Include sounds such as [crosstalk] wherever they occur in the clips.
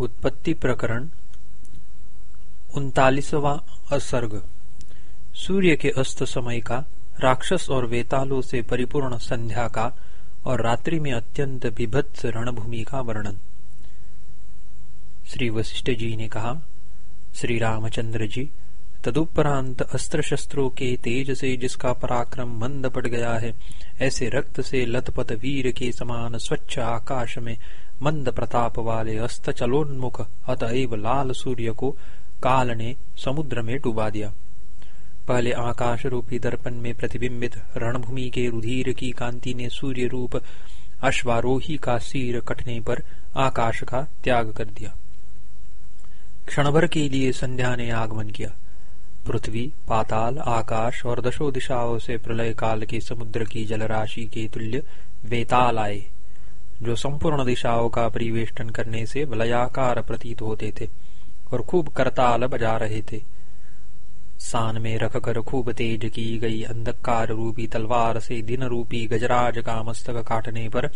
उत्पत्ति प्रकरण, उनतालीसवा असर्ग। सूर्य के अस्त समय का, राक्षस और वेतालों से परिपूर्ण संध्या का और रात्रि में अत्यंत विभत्स रणभूमि का वर्णन। श्री वशिष्ठ जी ने कहा, श्री रामचंद्र जी, तदुपरांत अस्त्र शस्त्रों के तेज से जिसका पराक्रम मंद पड़ गया है, ऐसे रक्त से लथपथ वीर के समान स्वच्छ आकाश में मंद प्रताप वाले अस्त चलोन्मुख अतएव लाल सूर्य को काल ने समुद्र में डुबा दिया। पहले आकाश रूपी दर्पण में प्रतिबिंबित रणभूमि के रुधिर की कांति ने सूर्य रूप अश्वारोही का सिर कटने पर आकाश का त्याग कर दिया। क्षणभर के लिए संध्या ने आगमन किया। पृथ्वी, पाताल, आकाश और दशो दिशाओं से प्रलय काल के समुद्र की जलराशि के तुल्य वेताल आए। जो संपूर्ण दिशाओं का परिवेष्टन करने से वलयाकार प्रतीत होते थे और खूब करताल बजा रहे थे। सान में रखकर खूब तेज की गई अंधकार रूपी तलवार से दिन रूपी गजराज का मस्तक काटने पर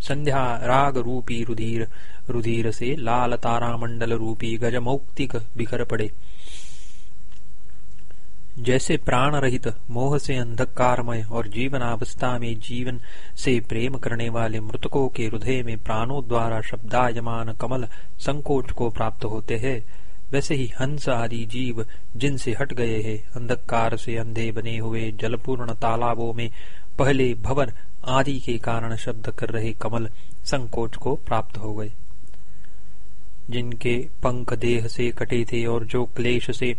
संध्या राग रूपी रुधिर रुधिर से लाल तारा मंडल रूपी गजमौक्तिक बिखर पड़े। जैसे प्राण रहित मोह से अंधकारमय और जीवनावस्था में जीवन से प्रेम करने वाले मृतकों के हृदय में प्राणों द्वारा शब्दायमान कमल संकोच को प्राप्त होते हैं। वैसे ही हंस आदि जीव जिनसे हट गए हैं, अंधकार से अंधे बने हुए जलपूर्ण तालाबों में पहले भवन आदि के कारण शब्द कर रहे कमल संकोच को प्राप्त हो गए। जिनके पंख देह से कटे थे और जो क्लेश से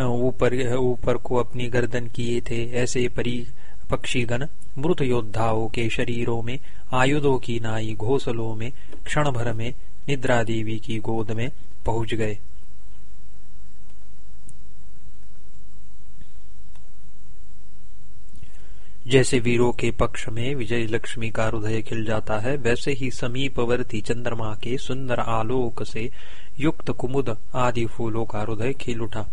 ऊपर ऊपर को अपनी गर्दन किए थे, ऐसे परी पक्षीगण मृत योद्धाओं के शरीरों में, आयुधों की नाई घोसलों में क्षण भर में निद्रा देवी की गोद में पहुँच गए। जैसे वीरों के पक्ष में विजय लक्ष्मी का हृदय खिल जाता है, वैसे ही समीपवर्ती चंद्रमा के सुंदर आलोक से युक्त कुमुद आदि फूलों का हृदय खिल उठा।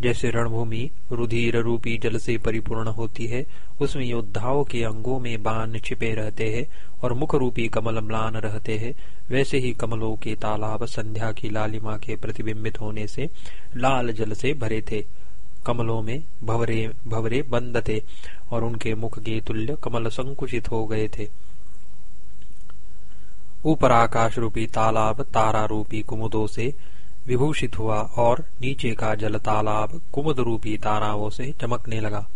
जैसे रणभूमि रुधिर रूपी जल से परिपूर्ण होती है, उसमें योद्धाओं के अंगों में बाण छिपे रहते हैं और मुख रूपी कमल म्लान रहते हैं। वैसे ही कमलों के तालाब संध्या की लालिमा के प्रतिबिंबित होने से लाल जल से भरे थे। कमलों में भवरे भवरे बंद थे और उनके मुख के तुल्य कमल संकुचित हो गए थे। ऊपर आकाश रूपी तालाब तारा रूपी कुमुदों से विभूषित हुआ और नीचे का जल तालाब कुमुद रूपी ताराओं से चमकने लगा।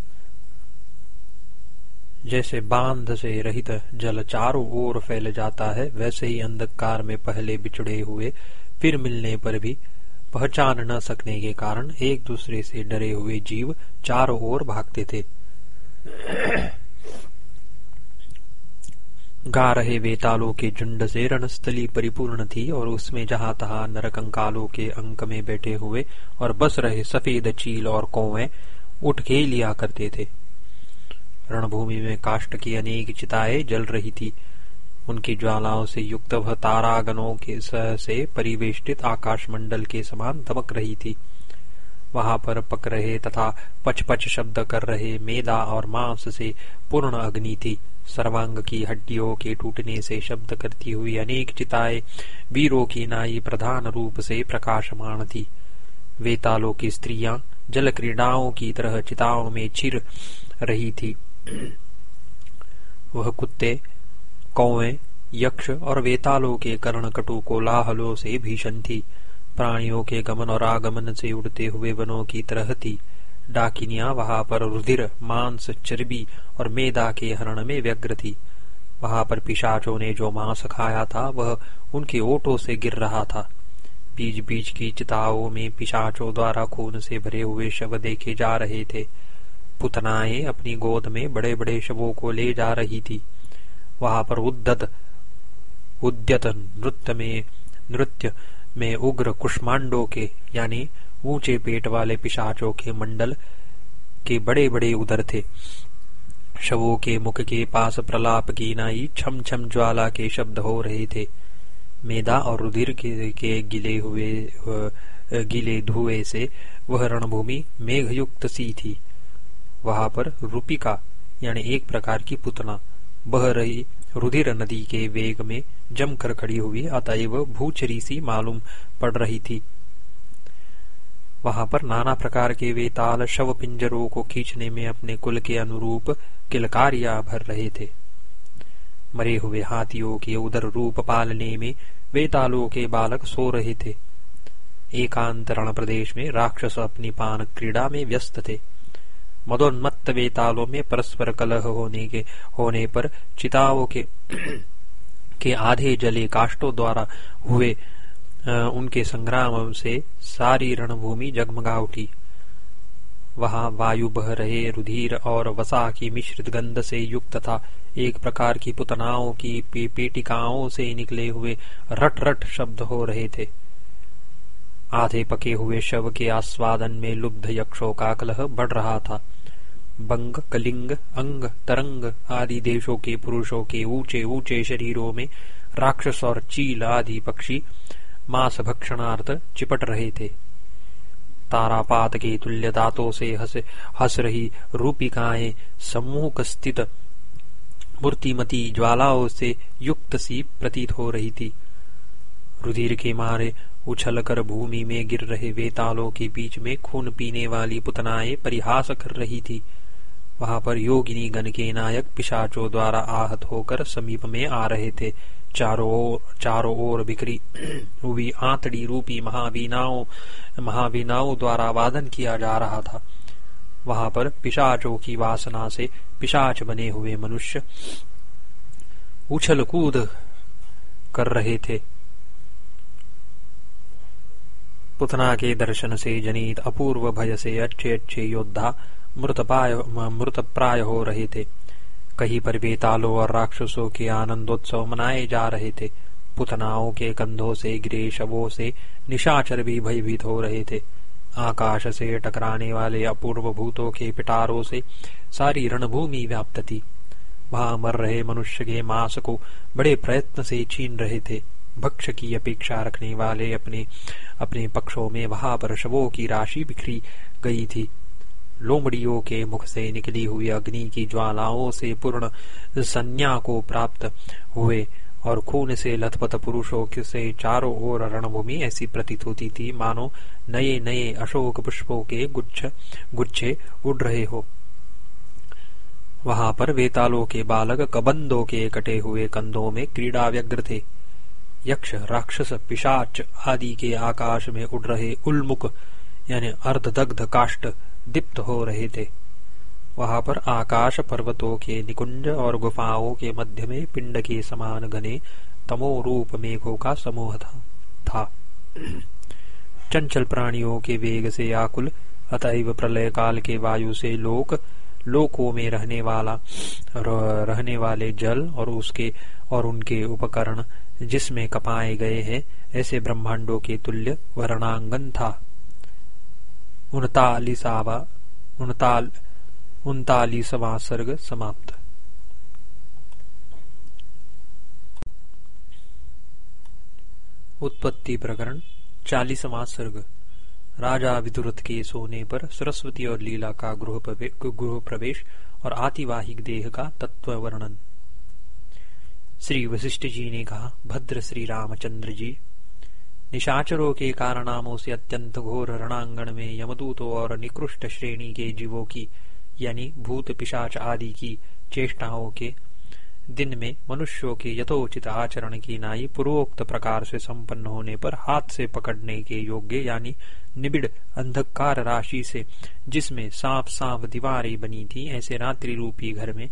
जैसे बाँध से रहित जल चारों ओर फैल जाता है, वैसे ही अंधकार में पहले बिछड़े हुए, फिर मिलने पर भी पहचान न सकने के कारण एक दूसरे से डरे हुए जीव चारों ओर भागते थे। गा रहे वेतालों के झुंड से रणस्थली परिपूर्ण थी और उसमें जहाँ तहां नरकंकालों के अंक में बैठे हुए और बस रहे सफ़ेद चील और कौवे उठ के लिया करते थे। रणभूमि में काष्ट की अनेक चिताएँ जल रही थी। उनकी ज्वालाओं से युक्त वह तारागनों के सह से परिवेष्टित आकाश मंडल के समान दमक रही थी। वहाँ पर पक रहे तथा पचपच पच शब्द कर रहे मेदा और मांस से पूर्ण अग्नि थी। सर्वांग की हड्डियों के टूटने से शब्द करती हुई अनेक चिताएँ वीरों की नाई प्रधान रूप से प्रकाशमान थी। वेतालों की स्त्रियाँ जल क्रीडाओं की तरह चिताओं में छिर रही थी। वह कुत्ते, कौवे, यक्ष और वेतालों के कर्णकटु कोलाहलों से भीषण थी। प्राणियों के गमन और आगमन से उड़ते हुए वनों की तरह थी। डाकिनिया, वहाँ पर रुधिर, मांस, चर्बी और मेदा के हरण में व्यग्र थी। वहाँ पर पिशाचों ने जो मांस खाया था, वह उनके ओटों से गिर रहा था। बीच बीच की चिताओं में पिशाचों द्वारा खून से भरे हुए शव देखे जा रहे थे। पुतनाएँ अपनी गोद में बड़े बड़े शवों को ले जा रही थी। वहाँ पर उद्दत, उद्यत नृत्य में नृत्य में उग्र कुष्मांडों के, यानी ऊँचे पेट वाले पिशाचों के मंडल के बड़े बड़े उदर थे। शवों के मुख के पास प्रलाप की नाई छम छम ज्वाला के शब्द हो रहे थे। मेदा और रुधिर के, के गिले हुए गिले धुएँ से वह रणभूमि मेघयुक्त सी थी। वहाँ पर रूपिका यानी एक प्रकार की पुतना बह रही रुधिर नदी के वेग में जमकर खड़ी हुई अतएव भूचरी सी मालूम पड़ रही थी। वहाँ पर नाना प्रकार के वेताल शव पिंजरों को खींचने में अपने कुल के अनुरूप किलकारिया भर रहे थे। मरे हुए हाथियों के उदर रूप पालने में वेतालों के बालक सो रहे थे। एकांत रण प्रदेश में राक्षस अपनी पान क्रीड़ा में व्यस्त थे। मदोन्मत्त वेतालों में परस्पर कलह होने के, होने पर चिताओं के के आधे जले काष्टों द्वारा हुए उनके संग्राम से सारी रणभूमि जगमगा उठी वहाँ वायु बह रहे रुधिर और वसा की मिश्रित गंध से युक्त था। एक प्रकार की पुतनाओं की पेटिकाओं से निकले हुए रट रट शब्द हो रहे थे। आधे पके हुए शव के आस्वादन में लुब्ध यक्षों का कलह बढ़ रहा था। बंग, कलिंग, अंग, तरंग आदि देशों के पुरुषों के ऊँचे ऊँचे शरीरों में राक्षस और चील आदि पक्षी मांस भक्षणार्थ चिपट रहे थे। तारापात के तुल्य दांतों से हस हस रही रूपिकाएँ सम्मुख स्थित मूर्तिमती ज्वालाओं से युक्त सी प्रतीत हो रही थी। रुधिर के मारे उछल कर भूमि में गिर रहे वेतालों के बीच में खून पीने वाली पुतनाएँ परिहास कर रही थी। वहाँ पर योगिनी गण के नायक पिशाचों द्वारा आहत होकर समीप में आ रहे थे। चारों ओर चारों ओर बिखरी। [clears throat] हुई आंतड़ी, रूपी महावीनाओं महावीनाओं द्वारा वादन किया जा रहा था। वहाँ पर पिशाचों की वासना से पिशाच बने हुए मनुष्य उछल कूद कर रहे थे। पुतना के दर्शन से जनित अपूर्व भय से अच्छे अच्छे योद्धा मृत प्राय हो रहे थे। कहीं पर बेतालों और राक्षसों के आनंदोत्सव मनाए जा रहे थे। पुतनाओं के कंधों से गिरे शवों से निशाचर भी भयभीत हो रहे थे। आकाश से टकराने वाले अपूर्व भूतों के पिटारों से सारी रणभूमि व्याप्त थी। वहाँ मर रहे मनुष्य के मांस को बड़े प्रयत्न से छीन रहे थे। भक्ष की अपेक्षा रखने वाले अपने अपने पक्षों में वहाँ पर शवों की राशि बिखरी गई थी। लोमड़ियों के मुख से निकली हुई अग्नि की ज्वालाओं से पूर्ण संज्ञा को प्राप्त हुए और खून से लथपथ पुरुषों से चारों ओर रणभूमि ऐसी प्रतीत होती थी। मानो नए नए अशोक पुष्पों के गुच्छ, गुच्छे उड़ रहे हो। वहाँ पर वेतालों के बालक कबंदों के कटे हुए कंधों में क्रीड़ा व्यग्र थे। यक्ष, राक्षस, पिशाच आदि के आकाश में उड़ रहे उल्मुख, यानी अर्धदग्ध काष्ट दीप्त हो रहे थे वहाँ पर आकाश पर्वतों के निकुंज और गुफाओं के मध्य में पिंड के समान घने तमो रूप मेघों का समूह था, था। चंचल प्राणियों के वेग से आकुल अतएव प्रलय काल के वायु से लोक लोकों में रहने वाला रहने वाले जल और उसके और उनके उपकरण जिसमें कपाए गए हैं ऐसे ब्रह्मांडों के तुल्य वर्णांगन था उनतालीसावा, उनताल, उनतालीसवा सर्ग समाप्त। उत्पत्ति प्रकरण, चालीसवा सर्ग। राजा विदुरथ के सोने पर सरस्वती और लीला का गृह प्रवेश और आतिवाहिक देह का तत्व वर्णन श्री वशिष्ठ जी ने कहा, भद्र श्री रामचंद्र जी निशाचरों के कारनामों से अत्यंत घोर रणांगण में यमदूतों और निकृष्ट श्रेणी के जीवों की, यानी भूत पिशाच आदि की चेष्टाओं के दिन में मनुष्यों के यथोचित आचरण की नाई पूर्वोक्त प्रकार से संपन्न होने पर हाथ से पकड़ने के योग्य, यानी निबिड़ अंधकार राशि से, जिसमें सांप सांप दीवारें बनी थी, ऐसे रात्रि रूपी घर में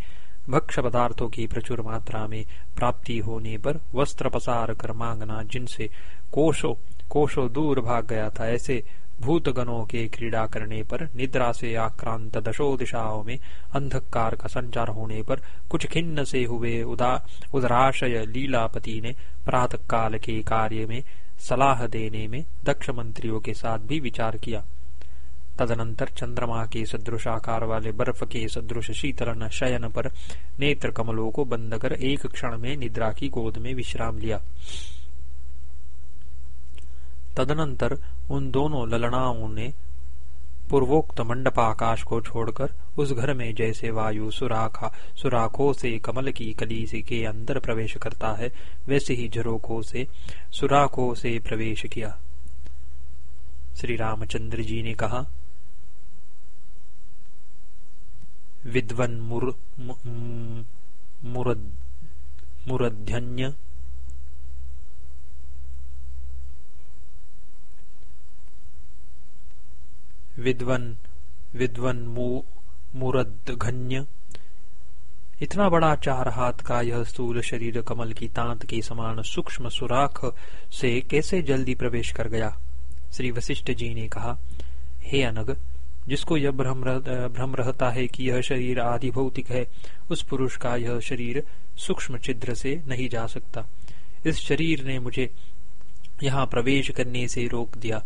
भक्ष पदार्थों की प्रचुर मात्रा में प्राप्ति होने पर वस्त्र पसार कर मांगना, जिनसे कोशो कोशो दूर भाग गया था। ऐसे भूतगणों के क्रीड़ा करने पर, निद्रा से आक्रांत दशो दिशाओं में अंधकार का संचार होने पर कुछ खिन्न से हुए उदा, उदराशय लीलापति ने प्रात काल के कार्य में सलाह देने में दक्ष मंत्रियों के साथ भी विचार किया। तदनंतर चंद्रमा के सदृश आकार वाले बर्फ़ के सदृश शीतलन शयन पर नेत्र कमलों को बंद कर एक क्षण में निद्रा की गोद में विश्राम लिया। तदनंतर उन दोनों ललनाओं ने पूर्वोक्त मंडपाकाश को छोड़कर उस घर में जैसे वायु सुराखा सुराखों से कमल की कली के अंदर प्रवेश करता है वैसे ही झरोखों से सुराखों से प्रवेश किया। श्री रामचंद्र जी ने कहा विद्वन मुर, मुरद, मुरध्यन्य विद्वन विद्वन मुरदघन्य। इतना बड़ा चार हाथ का यह स्थूल शरीर कमल की तांत के समान सूक्ष्म सुराख से कैसे जल्दी प्रवेश कर गया? श्री वशिष्ठ जी ने कहा, हे अनग, जिसको यह भ्रम भ्रम रहता है कि यह शरीर आदि भौतिक है, उस पुरुष का यह शरीर सूक्ष्म छिद्र से नहीं जा सकता। इस शरीर ने मुझे यहाँ प्रवेश करने से रोक दिया।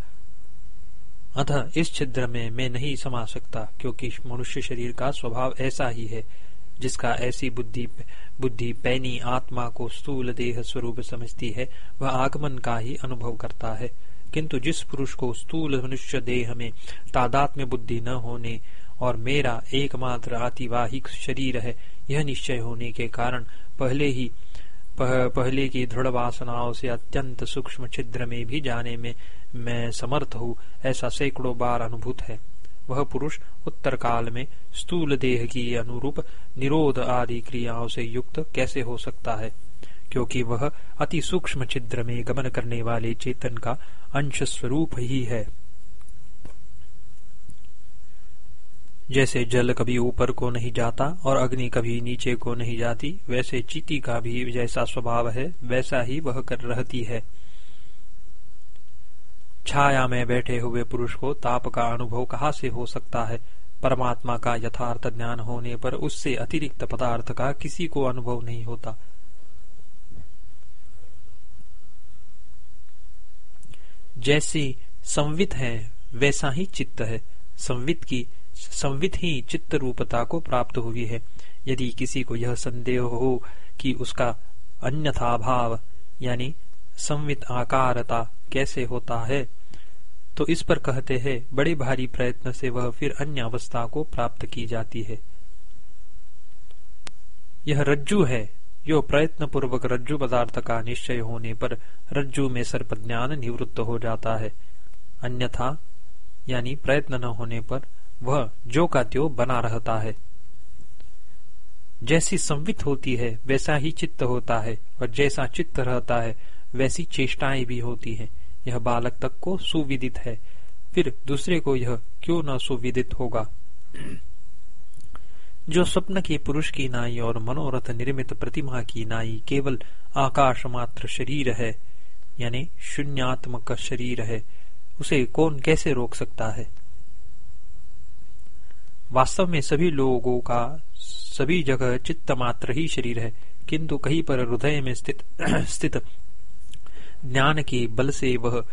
अतः इस छिद्र में मैं नहीं समा सकता क्योंकि मनुष्य शरीर का स्वभाव ऐसा ही है जिसका ऐसी बुद्धि बुद्धि पैनी आत्मा को स्थूल देह स्वरूप समझती है वह आगमन का ही अनुभव करता है। किंतु जिस पुरुष को स्थूल मनुष्य देह में तादात्म्य बुद्धि न होने और मेरा एकमात्र आतिवाहिक शरीर है यह निश्चय होने के कारण पहले ही पह, पहले की दृढ़ वासनाओं से अत्यंत सूक्ष्म छिद्र में भी जाने में मैं समर्थ हूँ, ऐसा सैकड़ों बार अनुभूत है। वह पुरुष उत्तर काल में स्थूल देह की अनुरूप निरोध आदि क्रियाओं से युक्त कैसे हो सकता है? क्योंकि वह अति सूक्ष्म छिद्र में गमन करने वाले चेतन का अंश स्वरूप ही है। जैसे जल कभी ऊपर को नहीं जाता और अग्नि कभी नीचे को नहीं जाती, वैसे चीटी का भी जैसा स्वभाव है, वैसा ही वह कर रहती है। छाया में बैठे हुए पुरुष को ताप का अनुभव कहाँ से हो सकता है? परमात्मा का यथार्थ ज्ञान होने पर उससे अतिरिक्त पदार्थ का किसी को अनुभव नहीं होता। जैसी संवित है, वैसा ही चित्त है। संवित की, संवित ही चित्त रूपता को प्राप्त हुई है। यदि किसी को यह संदेह हो कि उसका अन्यथा भाव, यानी संवित आकारता कैसे होता है? तो इस पर कहते हैं, बड़े भारी प्रयत्न से वह फिर अन्य अवस्था को प्राप्त की जाती है। यह रज्जु है। जो प्रयत्न पूर्वक रज्जु पदार्थ का निश्चय होने पर रज्जु में सर्प ज्ञान निवृत्त हो जाता है। अन्यथा, यानी प्रयत्न न होने पर वह जो का त्यो बना रहता है। जैसी संवित होती है, वैसा ही चित्त होता है और जैसा चित्त रहता है वैसी चेष्टाएँ भी होती है। यह बालक तक को सुविदित है। फिर दूसरे को यह क्यों न सुविदित होगा? जो स्वप्न के पुरुष की नाई और मनोरथ निर्मित प्रतिमा की नाई केवल आकाश मात्र शरीर है, यानी शून्यात्मक शरीर है, उसे कौन कैसे रोक सकता है? वास्तव में सभी लोगों का, सभी जगह चित्त मात्र ही शरीर है, किंतु कहीं पर हृदय में स्थित [clears throat] स्थित ज्ञान के बल से वह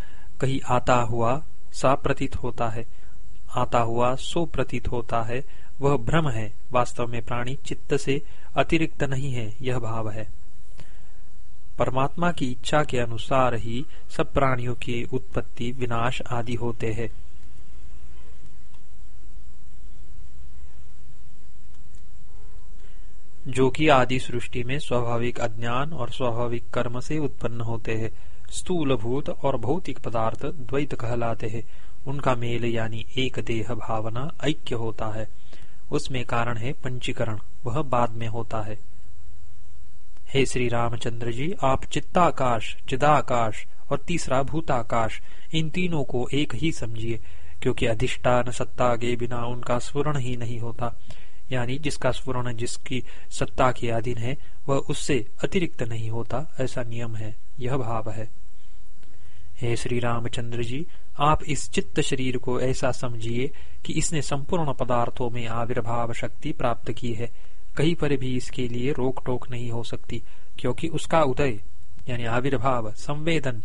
कहीं आता हुआ सा प्रतीत होता है। आता हुआ सो प्रतीत होता है। वह भ्रम है। वास्तव में प्राणी चित्त से अतिरिक्त नहीं है, यह भाव है। परमात्मा की इच्छा के अनुसार ही सब प्राणियों की उत्पत्ति, विनाश आदि होते हैं। जो कि आदि सृष्टि में स्वाभाविक अज्ञान और स्वाभाविक कर्म से उत्पन्न होते हैं। स्थूल भूत और भौतिक पदार्थ द्वैत कहलाते हैं। उनका मेल यानी एक देह भावना ऐक्य होता है। उसमें कारण है पंचीकरण। वह बाद में होता है। हे श्री रामचंद्र जी, आप चित्ताकाश, चिदाकाश और तीसरा भूताकाश, इन तीनों को एक ही समझिए, क्योंकि अधिष्ठान सत्ता के बिना उनका स्फुरण ही नहीं होता। यानी जिसका स्फुरण जिसकी सत्ता के अधीन है, वह उससे अतिरिक्त नहीं होता, ऐसा नियम है। यह भाव है। हे श्री रामचंद्र जी, आप इस चित्त शरीर को ऐसा समझिए कि इसने संपूर्ण पदार्थों में आविर्भाव शक्ति प्राप्त की है। कहीं पर भी इसके लिए रोक टोक नहीं हो सकती, क्योंकि उसका उदय, यानी आविर्भाव, संवेदन,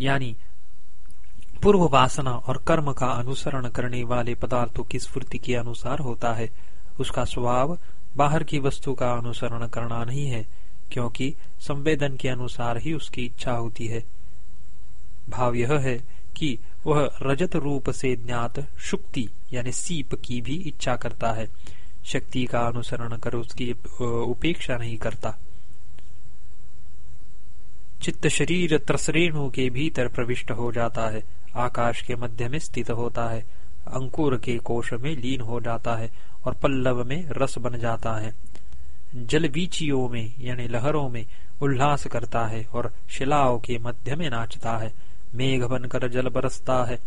यानी पूर्व वासना और कर्म का अनुसरण करने वाले पदार्थों की स्फूर्ति के अनुसार होता है। उसका स्वभाव बाहर की वस्तु का अनुसरण करना नहीं है, क्योंकि संवेदन के अनुसार ही उसकी इच्छा होती है। भाव यह है कि वह रजत रूप से ज्ञात शुक्ति, यानी सीप की भी इच्छा करता है। शक्ति का अनुसरण कर उसकी उपेक्षा नहीं करता। चित्त शरीर त्रसरेणु के भीतर प्रविष्ट हो जाता है। आकाश के मध्य में स्थित होता है। अंकुर के कोश में लीन हो जाता है और पल्लव में रस बन जाता है। जल बीचियों में, यानी लहरों में, उल्लास करता है और शिलाओं के मध्य में नाचता है। मेघ बनकर जल बरसता है।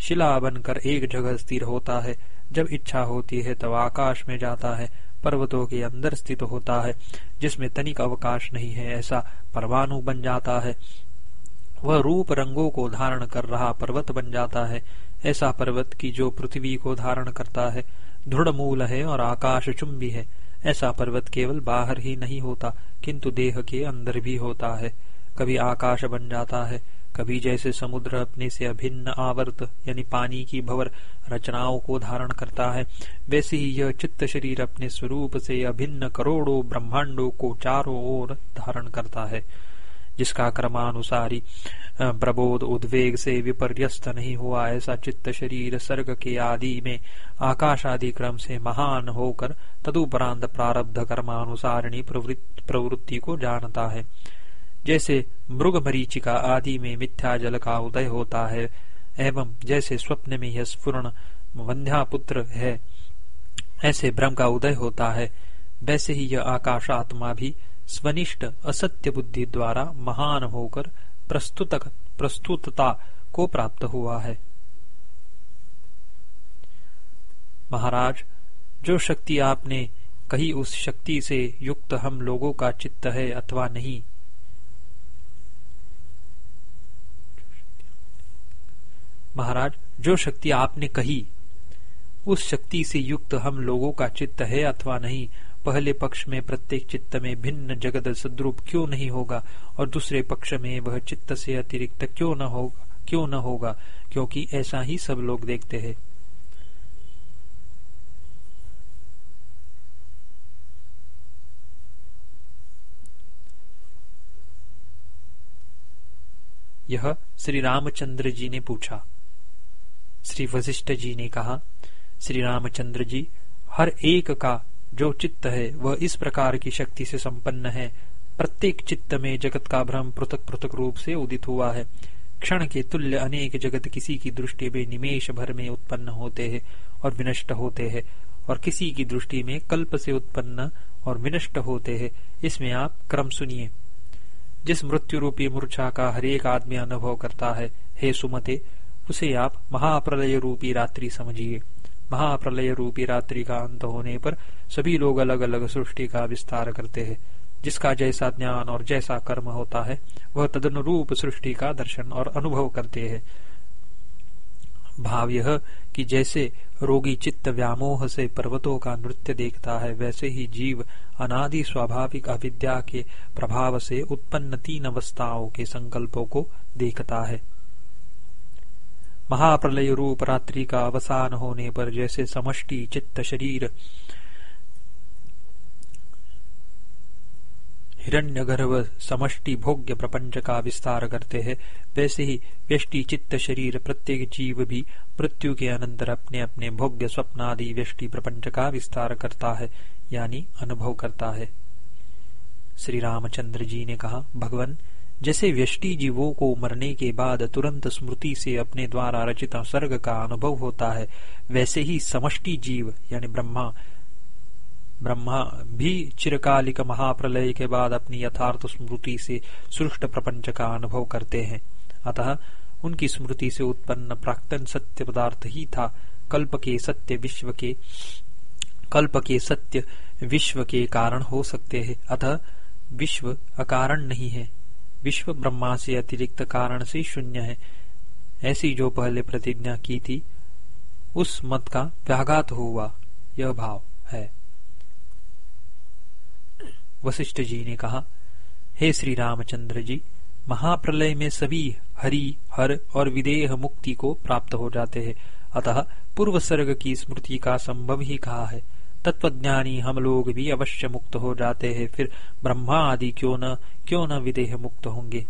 शिला बनकर एक जगह स्थिर होता है। जब इच्छा होती है तब आकाश में जाता है। पर्वतों के अंदर स्थित होता है। जिसमें तनिक अवकाश नहीं है, ऐसा परमाणु बन जाता है। वह रूप रंगों को धारण कर रहा पर्वत बन जाता है। ऐसा पर्वत की जो पृथ्वी को धारण करता है। दृढ़ मूल है और आकाश चुंबी है। ऐसा पर्वत केवल बाहर ही नहीं होता, किंतु देह के अंदर भी होता है। कभी आकाश बन जाता है कभी जैसे समुद्र अपने से अभिन्न आवर्त, यानी पानी की भवर रचनाओं को धारण करता है, वैसे ही यह चित्त शरीर अपने स्वरूप से अभिन्न करोड़ों ब्रह्मांडों को चारों ओर धारण करता है, जिसका क्रमानुसारी प्रबोध उद्वेग से विपर्यस्त नहीं हुआ ऐसा चित्त शरीर सर्ग के आदि में आकाश आदि क्रम से महान होकर तदुपरांत प्रारब्ध कर्मानुसारिणी प्रवृत्ति को जानता है। जैसे मृग मरीचिका आदि में मिथ्या जल का उदय होता है, एवं जैसे स्वप्न में यह स्फुरण वंध्या पुत्र है, ऐसे ब्रह्म का उदय होता है। वैसे ही यह आकाशात्मा भी स्वनिष्ठ असत्य बुद्धि द्वारा महान होकर प्रस्तुत प्रस्तुतता को प्राप्त हुआ है। महाराज, जो शक्ति आपने कही उस शक्ति से युक्त हम लोगों का चित्त है अथवा नहीं महाराज, जो शक्ति आपने कही, उस शक्ति से युक्त हम लोगों का चित्त है अथवा नहीं? पहले पक्ष में प्रत्येक चित्त में भिन्न जगत सद्रूप क्यों नहीं होगा? और दूसरे पक्ष में वह चित्त से अतिरिक्त क्यों न होगा क्यों न होगा? क्योंकि ऐसा ही सब लोग देखते हैं। यह श्री रामचंद्र जी ने पूछा। श्री वशिष्ठ जी ने कहा, श्री रामचंद्र जी, हर एक का जो चित्त है, वह इस प्रकार की शक्ति से संपन्न है। प्रत्येक चित्त में जगत का भ्रम पृथक पृथक रूप से उदित हुआ है। क्षण के तुल्य अनेक जगत किसी की दृष्टि में निमेश भर में उत्पन्न होते हैं और विनष्ट होते हैं, और किसी की दृष्टि में कल्प से उत्पन्न और विनष्ट होते हैं। इसमें आप क्रम सुनिए। जिस मृत्यु रूपी मूर्छा का हरेक आदमी अनुभव करता है, हे सुमते उसे आप महाप्रलय रूपी रात्रि समझिए। महाप्रलय रूपी रात्रि का अंत होने पर सभी लोग अलग अलग सृष्टि का विस्तार करते हैं। जिसका जैसा ज्ञान और जैसा कर्म होता है, वह तदनुरूप सृष्टि का दर्शन और अनुभव करते हैं। भाव यह कि जैसे रोगी चित्त व्यामोह से पर्वतों का नृत्य देखता है, वैसे ही जीव अनादि स्वाभाविक अविद्या के प्रभाव से उत्पन्न तीन अवस्थाओं के संकल्पों को देखता है। महाप्रलय रूप रात्रि का अवसान होने पर जैसे समष्टि चित्त शरीर। हिरण्यगर्भ समष्टि भोग्य प्रपंच का विस्तार करते हैं, वैसे ही व्यष्टि चित्त शरीर प्रत्येक जीव भी मृत्यु के अनंतर अपने अपने भोग्य स्वप्नादि व्यष्टि प्रपंच का विस्तार करता है, यानी अनुभव करता है। श्री रामचंद्र जी ने कहा, भगवान जैसे व्यष्टि जीवों को मरने के बाद तुरंत स्मृति से अपने द्वारा रचित सर्ग का अनुभव होता है, वैसे ही समष्टि जीव, यानी ब्रह्मा ब्रह्मा भी चिरकालिक महाप्रलय के बाद अपनी यथार्थ स्मृति से सृष्ट प्रपंच का अनुभव करते हैं। अतः उनकी स्मृति से उत्पन्न प्राक्तन सत्य पदार्थ ही था, कल्प के सत्य विश्व के, कल्प के सत्य विश्व के कारण हो सकते हैं। अतः विश्व अकारण नहीं है। विश्व ब्रह्मा से अतिरिक्त कारण से शून्य है। ऐसी जो पहले प्रतिज्ञा की थी, उस मत का व्याघात हुआ, यह भाव है। वशिष्ठ जी ने कहा, हे श्री रामचंद्र जी, महाप्रलय में सभी हरि, हर और विदेह मुक्ति को प्राप्त हो जाते हैं। अतः पूर्व सर्ग की स्मृति का संभव ही कहा है? तत्वज्ञानी हम लोग भी अवश्य मुक्त हो जाते हैं। फिर ब्रह्मा आदि क्यों न क्यों न विदेह मुक्त होंगे?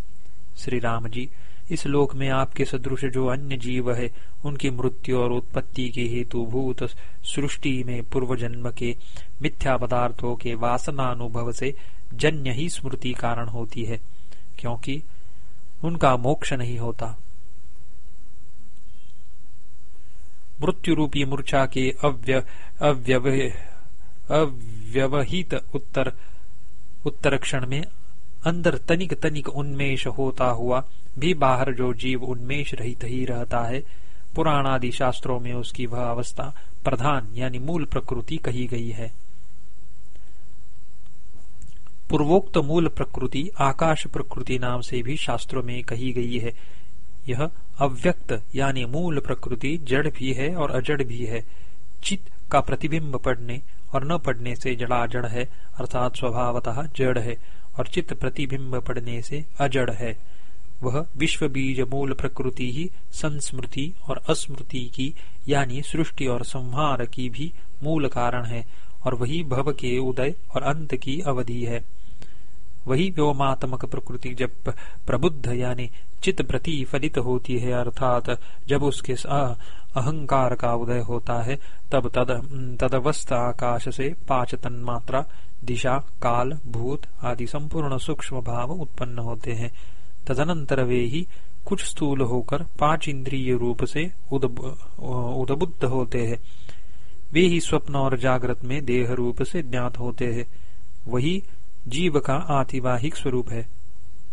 श्री राम जी, इस लोक में आपके सदृश जो अन्य जीव है, उनकी मृत्यु और उत्पत्ति के हेतु भूत सृष्टि में पूर्व जन्म के मिथ्या पदार्थों के वासनानुभव से जन्य ही स्मृति कारण होती है, क्योंकि उनका मोक्ष नहीं होता। मृत्यु रूपी मूर्छा के अव्य अव्यवहित उत्तर उत्तर क्षण में अंदर तनिक तनिक उन्मेष होता हुआ भी बाहर जो जीव उन्मेष रहित ही रहता है, पुराणादि शास्त्रों में उसकी वह अवस्था प्रधान यानी मूल प्रकृति कही गई है। पूर्वोक्त मूल प्रकृति आकाश प्रकृति नाम से भी शास्त्रों में कही गई है। यह अव्यक्त, यानी मूल प्रकृति जड़ भी है और अजड़ भी है। चित्त का प्रतिबिंब पढ़ने और न पढ़ने से जड़ा जड़ है, अर्थात स्वभावतः जड़ है, और चित्त प्रतिबिंब पढ़ने से अजड़ है। वह विश्व बीज मूल प्रकृति ही संस्मृति और अस्मृति की, यानी सृष्टि और संहार की भी मूल कारण है, और वही भव के उदय और अंत की अवधि है। वही व्योमात्मक प्रकृति जब प्रबुद्ध, यानी चित्त प्रतिफलित होती है, अर्थात जब उसके अहंकार का उदय होता है, तब तद तदवस्थ आकाश से पाँच तन्मात्रा, दिशा, काल, भूत आदि संपूर्ण सूक्ष्म भाव उत्पन्न होते हैं। तदनंतर वे ही कुछ स्थूल होकर पाँच इंद्रिय रूप से उदबुद्ध होते हैं। वे ही स्वप्न और जागृत में देह रूप से ज्ञात होते हैं। वही जीव का आतिवाहिक स्वरूप है।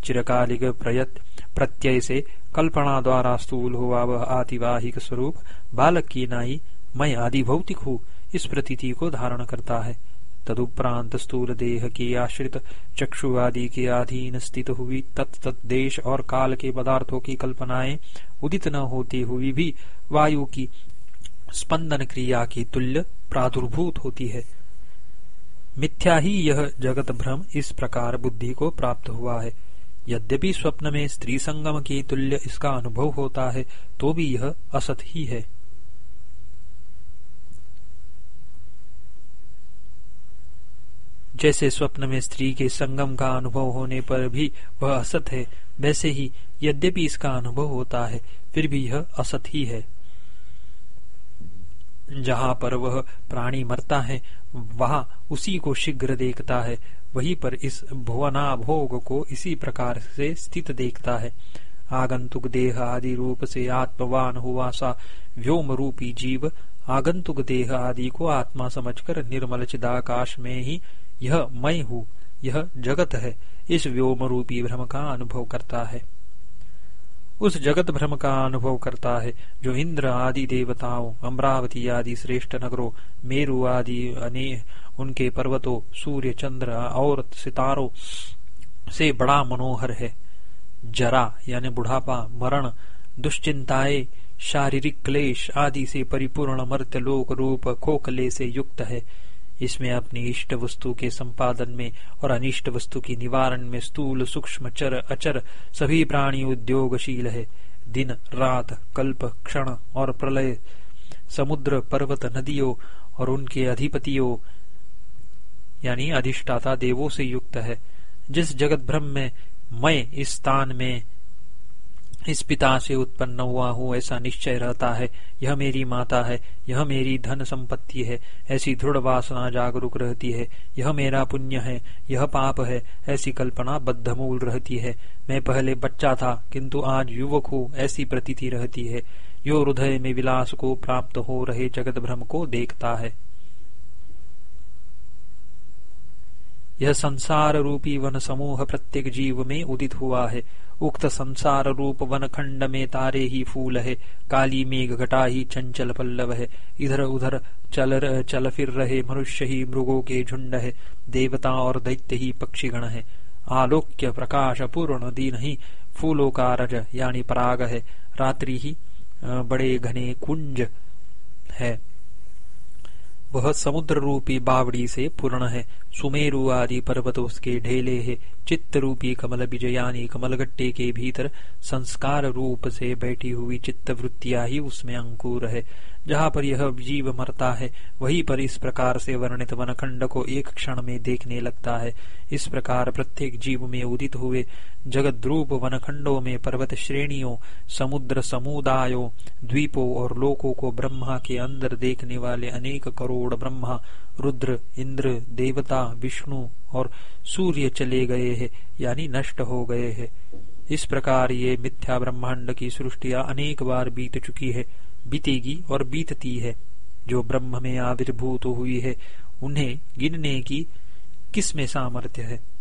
चिरकालिक प्रयत प्रत्यय से कल्पना द्वारा स्थूल हुआ वह आतिवाहिक स्वरूप, बालक की नाई मैं आदि भौतिक हूँ, इस प्रतीति को धारण करता है। तदुपरांत स्थूल देह के आश्रित चक्षु आदि के अधीन स्थित हुई तत्त देश और काल के पदार्थों की कल्पनाएँ उदित न होती हुई भी वायु की स्पंदन क्रिया की तुल्य प्रादुर्भूत होती है। मिथ्या ही यह जगत भ्रम इस प्रकार बुद्धि को प्राप्त हुआ है। यद्यपि स्वप्न में स्त्री संगम के तुल्य इसका अनुभव होता है तो भी यह असत ही है। जैसे स्वप्न में स्त्री के संगम का अनुभव होने पर भी वह असत है, वैसे ही यद्यपि इसका अनुभव होता है, फिर भी यह असत ही है। जहाँ पर वह प्राणी मरता है, वहाँ उसी को शीघ्र देखता है वहीं पर इस भुवना भोग को इसी प्रकार से स्थित देखता है। आगंतुक देह आदि रूप से आत्मवान हुआ सा व्योम रूपी जीव आगंतुक देह आदि को आत्मा समझकर निर्मल चिदाकाश में ही यह मैं हूँ, यह जगत है, इस व्योम रूपी भ्रम का अनुभव करता है। उस जगत भ्रम का अनुभव करता है, जो इंद्र आदि देवताओं, अमरावती आदि श्रेष्ठ नगरों, मेरु आदि उनके पर्वतों, सूर्य, चंद्र और सितारों से बड़ा मनोहर है। जरा, यानी बुढ़ापा, मरण, दुश्चिंताएँ, शारीरिक क्लेश आदि से परिपूर्ण मर्त्य लोक रूप खोखले से युक्त है। इसमें अपनी इष्ट वस्तु के संपादन में और अनिष्ट वस्तु की निवारण में स्थूल, सूक्ष्म, चर, अचर सभी प्राणी उद्योगशील है। दिन, रात, कल्प, क्षण और प्रलय, समुद्र, पर्वत, नदियों और उनके अधिपतियों यानी अधिष्ठाता देवों से युक्त है। जिस जगत भ्रम में मैं इस स्थान में इस पिता से उत्पन्न हुआ हूँ, ऐसा निश्चय रहता है। यह मेरी माता है, यह मेरी धन संपत्ति है, ऐसी दृढ़ वासना जागरूक रहती है। यह मेरा पुण्य है, यह पाप है, ऐसी कल्पना बद्धमूल रहती है। मैं पहले बच्चा था, किंतु आज युवक हूँ, ऐसी प्रतीति रहती है। यो हृदय में विलास को प्राप्त हो रहे जगत भ्रम को देखता है। यह संसार रूपी वन समूह प्रत्येक जीव में उदित हुआ है। उक्त संसार रूप वन खंड में तारे ही फूल है। काली मेघ घटा ही चंचल पल्लव है। इधर उधर चल चल फिर रहे मनुष्य ही मृगों के झुंड है। देवता और दैत्य ही पक्षीगण है। आलोक्य प्रकाश पूर्ण दिन ही फूलों का रज, यानी पराग है। रात्रि ही बड़े घने कुंज है। वह समुद्र रूपी बावड़ी से पूर्ण है। सुमेरु आदि पर्वत उसके ढेले है। चित्त रूपी कमल विजयानी कमलगट्टे के भीतर संस्कार रूप से बैठी हुई चित्त वृत्तिया ही उसमें अंकुर है। जहाँ पर यह जीव मरता है, वहीं पर इस प्रकार से वर्णित वनखंड को एक क्षण में देखने लगता है। इस प्रकार प्रत्येक जीव में उदित हुए जगद्रूप वनखंडों में पर्वत श्रेणियों, समुद्र समुदायों, द्वीपों और लोकों को ब्रह्मा के अंदर देखने वाले अनेक करोड़ ब्रह्मा, रुद्र, इंद्र, देवता, विष्णु और सूर्य चले गए हैं, यानी नष्ट हो गए हैं। इस प्रकार ये मिथ्या ब्रह्मांड की सृष्टिया अनेक बार बीत चुकी है। बीतेगी और बीतती है। जो ब्रह्म में आविर्भूत हुई है, उन्हें गिनने की किसमें सामर्थ्य है?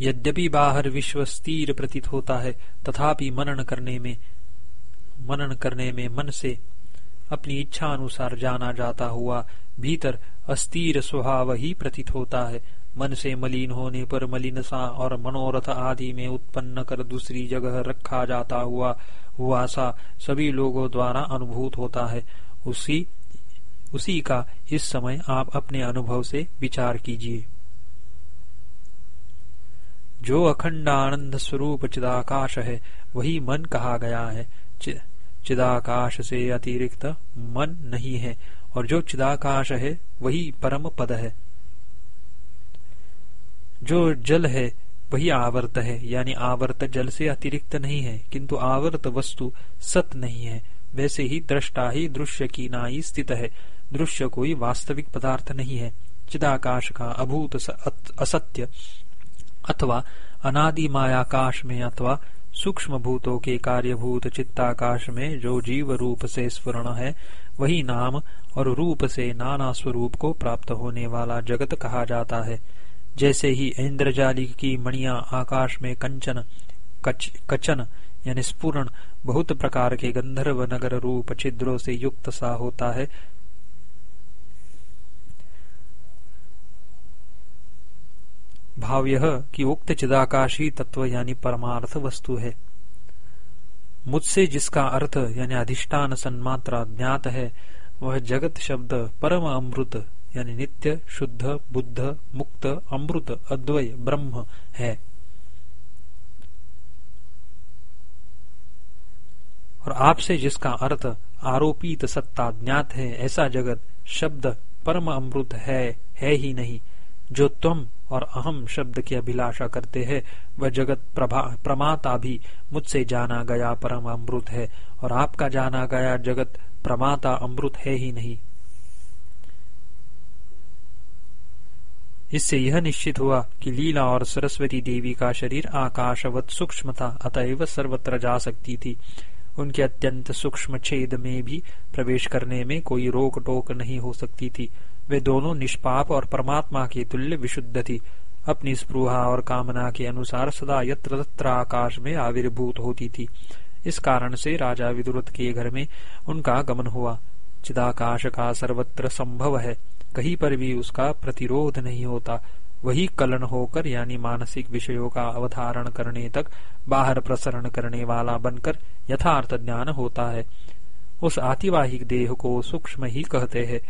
यद्यपि बाहर विश्व स्थिर प्रतीत होता है, तथापि मनन करने में, मनन करने में मन से अपनी इच्छा अनुसार जाना जाता हुआ भीतर अस्थिर स्वभाव ही प्रतीत होता है। मन से मलिन होने पर मलिनसा और मनोरथ आदि में उत्पन्न कर दूसरी जगह रखा जाता हुआ हुआ सा सभी लोगों द्वारा अनुभूत होता है। उसी उसी का इस समय आप अपने अनुभव से विचार कीजिए। जो अखंड आनंद स्वरूप चिदाकाश है, वही मन कहा गया है। चिदाकाश से अतिरिक्त मन नहीं है। और जो चिदाकाश है, वही परम पद है। जो जल है, वही आवर्त है। यानी आवर्त जल से अतिरिक्त नहीं है, किंतु आवर्त वस्तु सत नहीं है। वैसे ही दृष्टा ही दृश्य की नाई स्थित है। दृश्य कोई वास्तविक पदार्थ नहीं है। चिदाकाश का अभूत असत्य अथवा अनादि मायाकाश में अथवा सूक्ष्म भूतों के कार्यभूत चित्ताकाश में जो जीव रूप से स्फुरण है वही नाम और रूप से नाना स्वरूप को प्राप्त होने वाला जगत कहा जाता है। जैसे ही इंद्रजाली की मणिया आकाश में कंचन कच, कचन यानी स्पूर्ण बहुत प्रकार के गंधर्व नगर रूप छिद्रों से युक्त सा होता है भाव यह कि उक्त चिदाकाशी तत्व यानी परमार्थ वस्तु है। मुझसे जिसका अर्थ यानी अधिष्ठान सन्मात्रा ज्ञात है, वह जगत शब्द परम अमृत यानी नित्य, शुद्ध, बुद्ध, मुक्त, अमृत अद्वय ब्रह्म है। और आपसे जिसका अर्थ आरोपित सत्ता ज्ञात है, ऐसा जगत शब्द परम अमृत है है ही नहीं, जो तुम और अहम शब्द की अभिलाषा करते हैं, वह जगत प्रमाता भी मुझसे जाना गया परम अमृत है, और आपका जाना गया जगत प्रमाता अमृत है ही नहीं। इससे यह निश्चित हुआ कि लीला और सरस्वती देवी का शरीर आकाशवत सूक्ष्म था अतएव सर्वत्र जा सकती थी। उनके अत्यंत सूक्ष्म छेद में भी प्रवेश करने में कोई रोक टोक नहीं हो सकती थी। वे दोनों निष्पाप और परमात्मा की तुल्य विशुद्ध थी। अपनी स्पृहा और कामना के अनुसार सदा यत्र तत्र आकाश में आविर्भूत होती थी। इस कारण से राजा विदुरत के घर में उनका गमन हुआ। चिदाकाश का सर्वत्र संभव है। कहीं पर भी उसका प्रतिरोध नहीं होता। वही कलन होकर यानी मानसिक विषयों का अवधारण करने तक बाहर प्रसरण करने वाला बनकर यथार्थ ज्ञान होता है। उस आतिवाहिक देह को सूक्ष्म ही कहते हैं।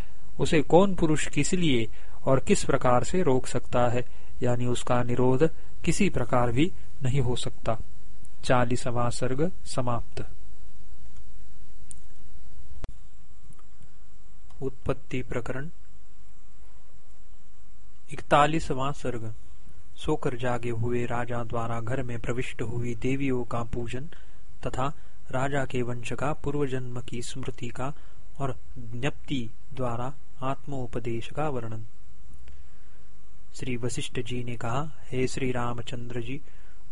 उसे कौन पुरुष किस लिए और किस प्रकार से रोक सकता है? यानी उसका निरोध किसी प्रकार भी नहीं हो सकता। चालीसवा सर्ग समाप्त। उत्पत्ति प्रकरण। इकतालीसवां सर्ग। सोकर जागे हुए राजा द्वारा घर में प्रविष्ट हुई देवियों का पूजन तथा राजा के वंश का पूर्व जन्म की स्मृति का और ज्ञप्ति द्वारा आत्मोपदेश का वर्णन। श्री वशिष्ठ जी ने कहा हे श्री रामचंद्र जी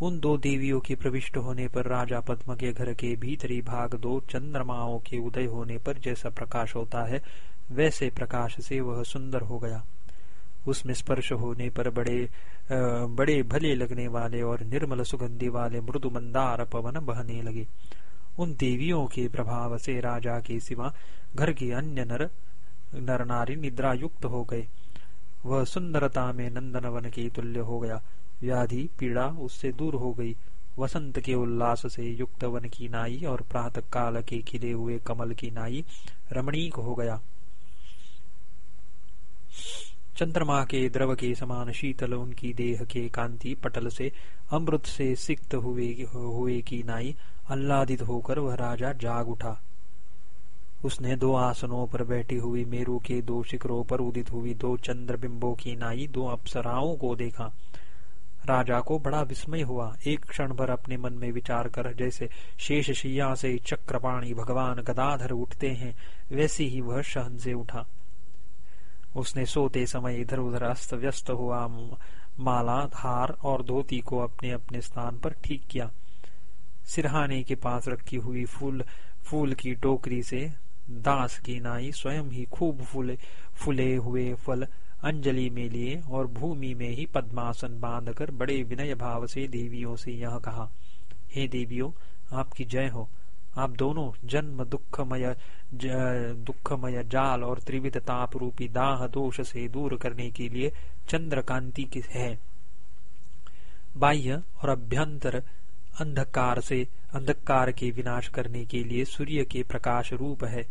उन दो देवियों के प्रविष्ट होने पर राजा पद्म के घर के भीतरी भाग दो चंद्रमाओं के उदय होने पर जैसा प्रकाश होता है वैसे प्रकाश से वह सुंदर हो गया। उसमें स्पर्श होने पर बड़े आ, बड़े भले लगने वाले और निर्मल सुगंधि वाले मृदु मंदार पवन बहने लगे। उन देवियों के प्रभाव से राजा के सिवा घर के अन्य नर नर नारी निद्रा युक्त हो गए। वह सुंदरता में नंदन वन के तुल्य हो गया। व्याधि, पीड़ा उससे दूर हो गई। वसंत के उल्लास से युक्त वन की नाई और प्रातः काल के खिले हुए कमल की नाई रमणीक हो गया। चंद्रमा के द्रव के समान शीतल उनकी देह के कांति पटल से अमृत से सिक्त हुए हुए की नाई आह्लादित होकर वह राजा जाग उठा। उसने दो आसनों पर बैठी हुई मेरू के दो शिखरों पर उदित हुई दो चंद्र बिंबों की नाई, दो अप्सराओं को देखा। राजा को बड़ा विस्मय हुआ। एक क्षण भर अपने मन में विचार कर, जैसे शेष शिया से चक्रपाणी भगवान गदाधर उठते हैं, वैसे ही वह शहन से उठा। उसने सोते समय इधर उधर अस्त व्यस्त हुआ माला हार और धोती को अपने अपने स्थान पर ठीक किया। सिरहाने के पास रखी हुई फूल फूल की टोकरी से दास की नाई स्वयं ही खूब फूले फूले हुए फल अंजलि में लिए और भूमि में ही पद्मासन बांधकर बड़े विनय भाव से देवियों से यह कहा, हे देवियों, आपकी जय हो। आप दोनों जन्म दुखमय दुखमय जाल और त्रिविध ताप रूपी दाह दोष से दूर करने के लिए चंद्रकांति की है। बाह्य और अभ्यंतर अंधकार से, अंधकार के विनाश करने के लिए सूर्य के प्रकाश रूप है।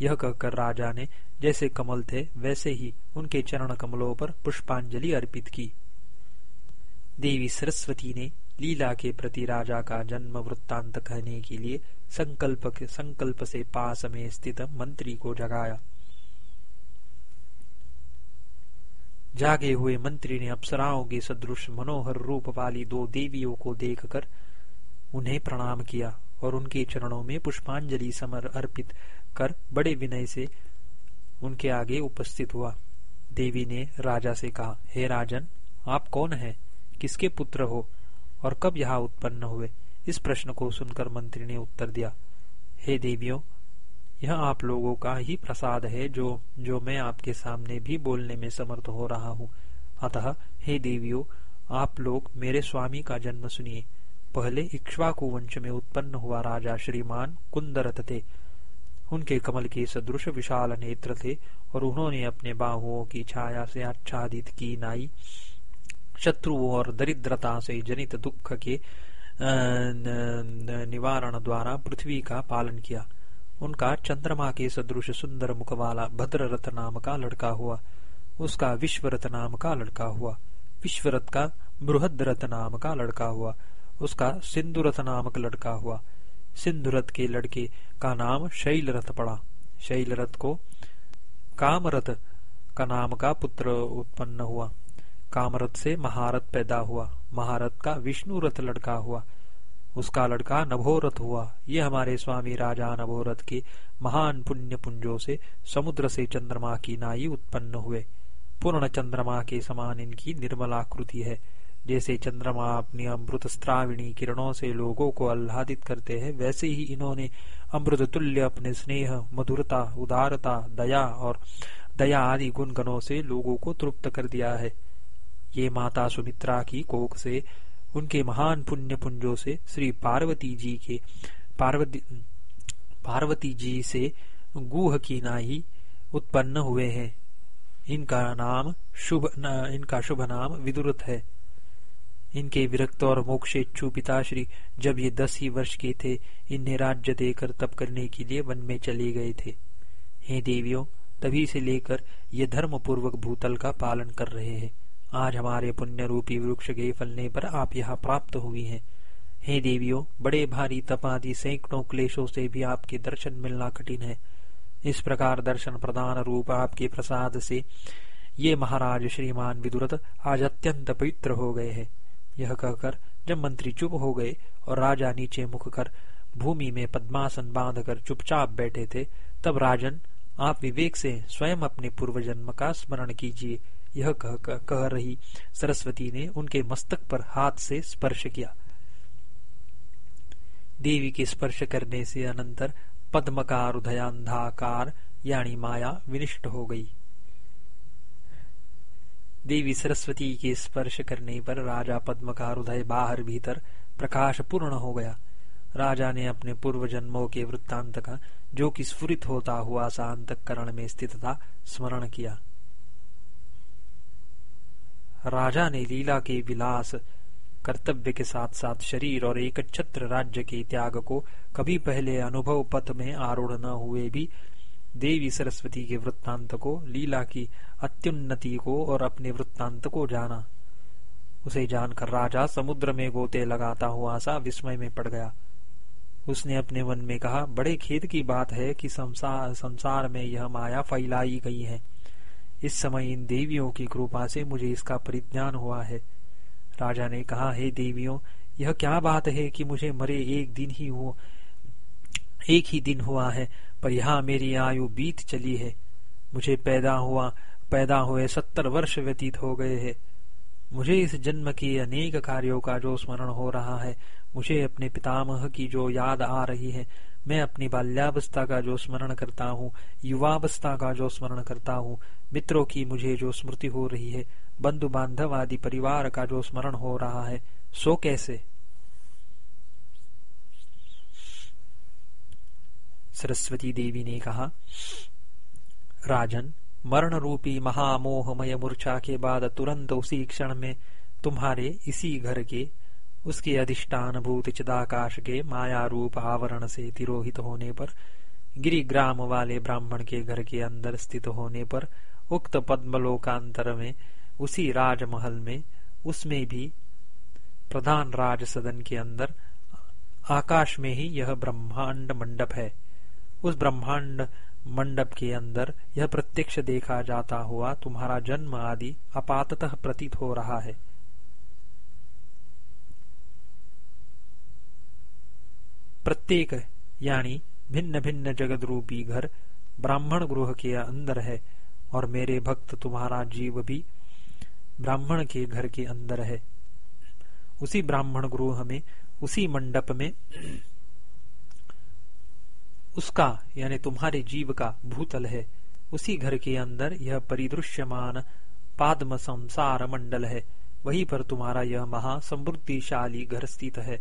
यह कहकर राजा ने जैसे कमल थे, वैसे ही उनके चरण कमलों पर पुष्पांजलि अर्पित की। देवी सरस्वती ने लीला के प्रति राजा का जन्म वृत्तांत कहने के लिए संकल्प के संकल्प से पास में स्थित मंत्री को जगाया। जागे हुए मंत्री ने अप्सराओं के सदृश मनोहर रूप वाली दो देवियों को देखकर उन्हें प्रणाम किया और उनके चरणों में पुष्पांजलि समर अर्पित कर बड़े विनय से उनके आगे उपस्थित हुआ। देवी ने राजा से कहा, हे राजन, आप कौन हैं? किसके पुत्र हो? और कब यहाँ उत्पन्न हुए? इस प्रश्न को सुनकर मंत्री ने उत्तर दिया, हे देवियों, यह आप लोगों का ही प्रसाद है जो जो मैं आपके सामने भी बोलने में समर्थ हो रहा हूँ। अतः, हे देवियों, आप लोग मेरे स्वामी का जन्म सुनिए। पहले इक्ष्वाकु वंश में उत्पन्न हुआ राजा श्रीमान कुंदरत थे। उनके कमल के सदृश विशाल नेत्र थे और उन्होंने अपने बाहुओं की छाया से आच्छादित की नाई। शत्रुओं और दरिद्रता से जनित दुख के निवारण द्वारा पृथ्वी का पालन किया। उनका चंद्रमा के सदृश सुंदर मुख वाला भद्ररथ नाम का लड़का हुआ। उसका विश्वरथ नाम का लड़का हुआ। विश्वरथ का बृहदरथ नाम का लड़का हुआ। उसका सिंधुरथ नामक लड़का हुआ। सिंधुरथ के लड़के का नाम शैलरथ पड़ा। शैलरथ को कामरथ का नाम का पुत्र उत्पन्न हुआ। कामरथ से महारथ पैदा हुआ। महारथ का विष्णु रथ लड़का हुआ। उसका लड़का नभोरथ हुआ। ये हमारे स्वामी राजा नभोरथ के महान पुण्य पुंजों से समुद्र से चंद्रमा की नाई उत्पन्न हुए। पूर्ण चंद्रमा के समान इनकी निर्मलाकृति है। जैसे चंद्रमा अपनी अमृत स्त्राविणी किरणों से लोगों को आह्लादित करते हैं, वैसे ही इन्होंने अमृत तुल्य अपने स्नेह, मधुरता, उदारता, दया और दया आदि गुण गणों से लोगों को तृप्त कर दिया है। ये माता सुमित्रा की कोख से, उनके महान पुण्य पुंजों से, श्री पार्वती जी के पार्वती पार्वती जी से गुह की नाही उत्पन्न हुए हैं। इनका नाम शुभ, इनका शुभ नाम विदुरत है। इनके विरक्त और मोक्षेच्छु पिताश्री जब ये दस ही वर्ष के थे, इन्हें राज्य देकर तप करने के लिए वन में चले गए थे। हे देवियों, तभी से लेकर ये धर्म पूर्वक भूतल का पालन कर रहे हैं। आज हमारे पुण्य रूपी वृक्ष के फलने पर आप यहाँ प्राप्त हुई हैं। हे देवियों, बड़े भारी तप आदि सैकड़ों क्लेशों से भी आपके दर्शन मिलना कठिन है। इस प्रकार दर्शन प्रदान रूप आपके प्रसाद से ये महाराज श्रीमान विदुरत आज अत्यंत पवित्र हो गए हैं। यह कहकर जब मंत्री चुप हो गए और राजा नीचे मुख कर भूमि में पद्मासन बांधकर चुपचाप बैठे थे तब राजन आप विवेक से स्वयं अपने पूर्व जन्म का स्मरण कीजिए। यह कह, कह, कह रही सरस्वती ने उनके मस्तक पर हाथ से स्पर्श किया। देवी के स्पर्श करने से अनंतर पद्मकार उदयांधाकार यानी माया विनिष्ट हो गई। देवी सरस्वती के स्पर्श करने पर राजा पद्म का हृदय बाहर भीतर प्रकाश पूर्ण हो गया। राजा ने अपने पूर्व जन्मों के वृत्तांत का, जो कि स्फुरित होता हुआ सा करण में स्थित था, स्मरण किया। राजा ने लीला के विलास, कर्तव्य के साथ साथ शरीर और एक छत्र राज्य के त्याग को कभी पहले अनुभव पथ में आरूढ़ न हुए भी देवी सरस्वती के वृत्तांत को लीला की अत्युन्नति को और अपने वृत्तांत को जाना। उसे जानकर राजा समुद्र में गोते लगाता हुआ सा विस्मय में पड़ गया। उसने अपने मन में कहा, बड़े खेद की बात है कि संसार संसार में यह माया फैलाई गई है। इस समय इन देवियों की कृपा से मुझे इसका परिज्ञान हुआ है। राजा ने कहा, हे देवियों, यह क्या बात है कि मुझे मरे एक दिन ही हो? एक ही दिन हुआ है, पर यहाँ मेरी आयु बीत चली है। मुझे पैदा हुआ, पैदा हुए सत्तर वर्ष व्यतीत हो गए हैं। मुझे इस जन्म के अनेक कार्यों का जो स्मरण हो रहा है, मुझे अपने पितामह की जो याद आ रही है, मैं अपनी बाल्यावस्था का जो स्मरण करता हूँ, युवावस्था का जो स्मरण करता हूँ, मित्रों की मुझे जो स्मृति हो रही है बंधु बांधव आदि परिवार का जो स्मरण हो रहा है, सो कैसे? सरस्वती देवी ने कहा, राजन मरण रूपी महामोहमय मूर्छा के बाद तुरंत उसी क्षण में तुम्हारे इसी घर के, उसके अधिष्ठान भूत चिदाकाश के माया रूप आवरण से तिरोहित होने पर, गिरिग्राम वाले ब्राह्मण के घर के अंदर स्थित होने पर, उक्त पद्मलोकांतर में, उसी राजमहल में, उसमें भी, प्रधान राज सदन के अंदर, आकाश में ही यह ब्रह्मांड मंडप है। उस ब्रह्मांड मंडप के अंदर यह प्रत्यक्ष देखा जाता हुआ तुम्हारा जन्म आदि अपाततः प्रतीत हो रहा है। प्रत्येक, यानी भिन्न भिन्न जगत रूपी घर ब्राह्मण गृह के अंदर है और मेरे भक्त तुम्हारा जीव भी ब्राह्मण के घर के अंदर है। उसी ब्राह्मण गृह में, उसी मंडप में उसका, यानी तुम्हारे जीव का भूतल है। उसी घर के अंदर यह परिदृश्यमान पादम संसार मंडल है। वहीं पर तुम्हारा यह महा समृद्धिशाली घर स्थित है।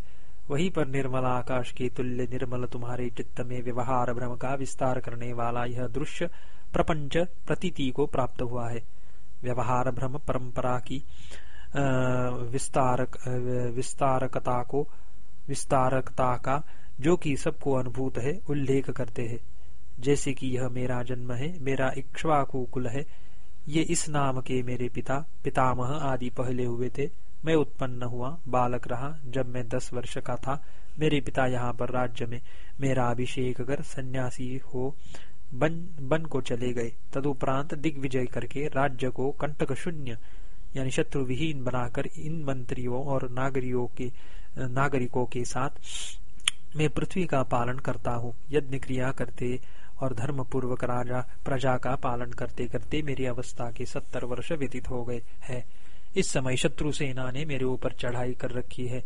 वहीं पर निर्मल आकाश के तुल्य निर्मल तुम्हारे चित्त में व्यवहार भ्रम का विस्तार करने वाला यह दृश्य प्रपंच प्रतीति को प्राप्त हुआ है। व्यवहार भ्रम परंपरा की विस्तारक विस्तारकता को, विस्तारकता का जो कि सबको अनुभूत है, उल्लेख करते हैं। जैसे कि यह मेरा जन्म है, मेरा इक्ष्वाकु कुल है, ये इस नाम के मेरे पिता, पितामह आदि पहले हुए थे। मैं उत्पन्न हुआ, बालक रहा, जब मैं दस वर्ष का था। मेरे पिता यहाँ पर राज्य में मेरा अभिषेक कर सन्यासी हो, बन बन को चले गए। तदुपरांत दिग्विजय करके राज्य को कंटक शून्य, यानी शत्रु विहीन बनाकर इन मंत्रियों और नागरिकों के नागरिकों के साथ मैं पृथ्वी का पालन करता हूँ, यज्ञ क्रिया करते और धर्म पूर्वक राजा, प्रजा का पालन करते करते मेरी अवस्था के सत्तर वर्ष व्यतीत हो गए है। इस समय शत्रु सेना ने मेरे ऊपर चढ़ाई कर रखी है।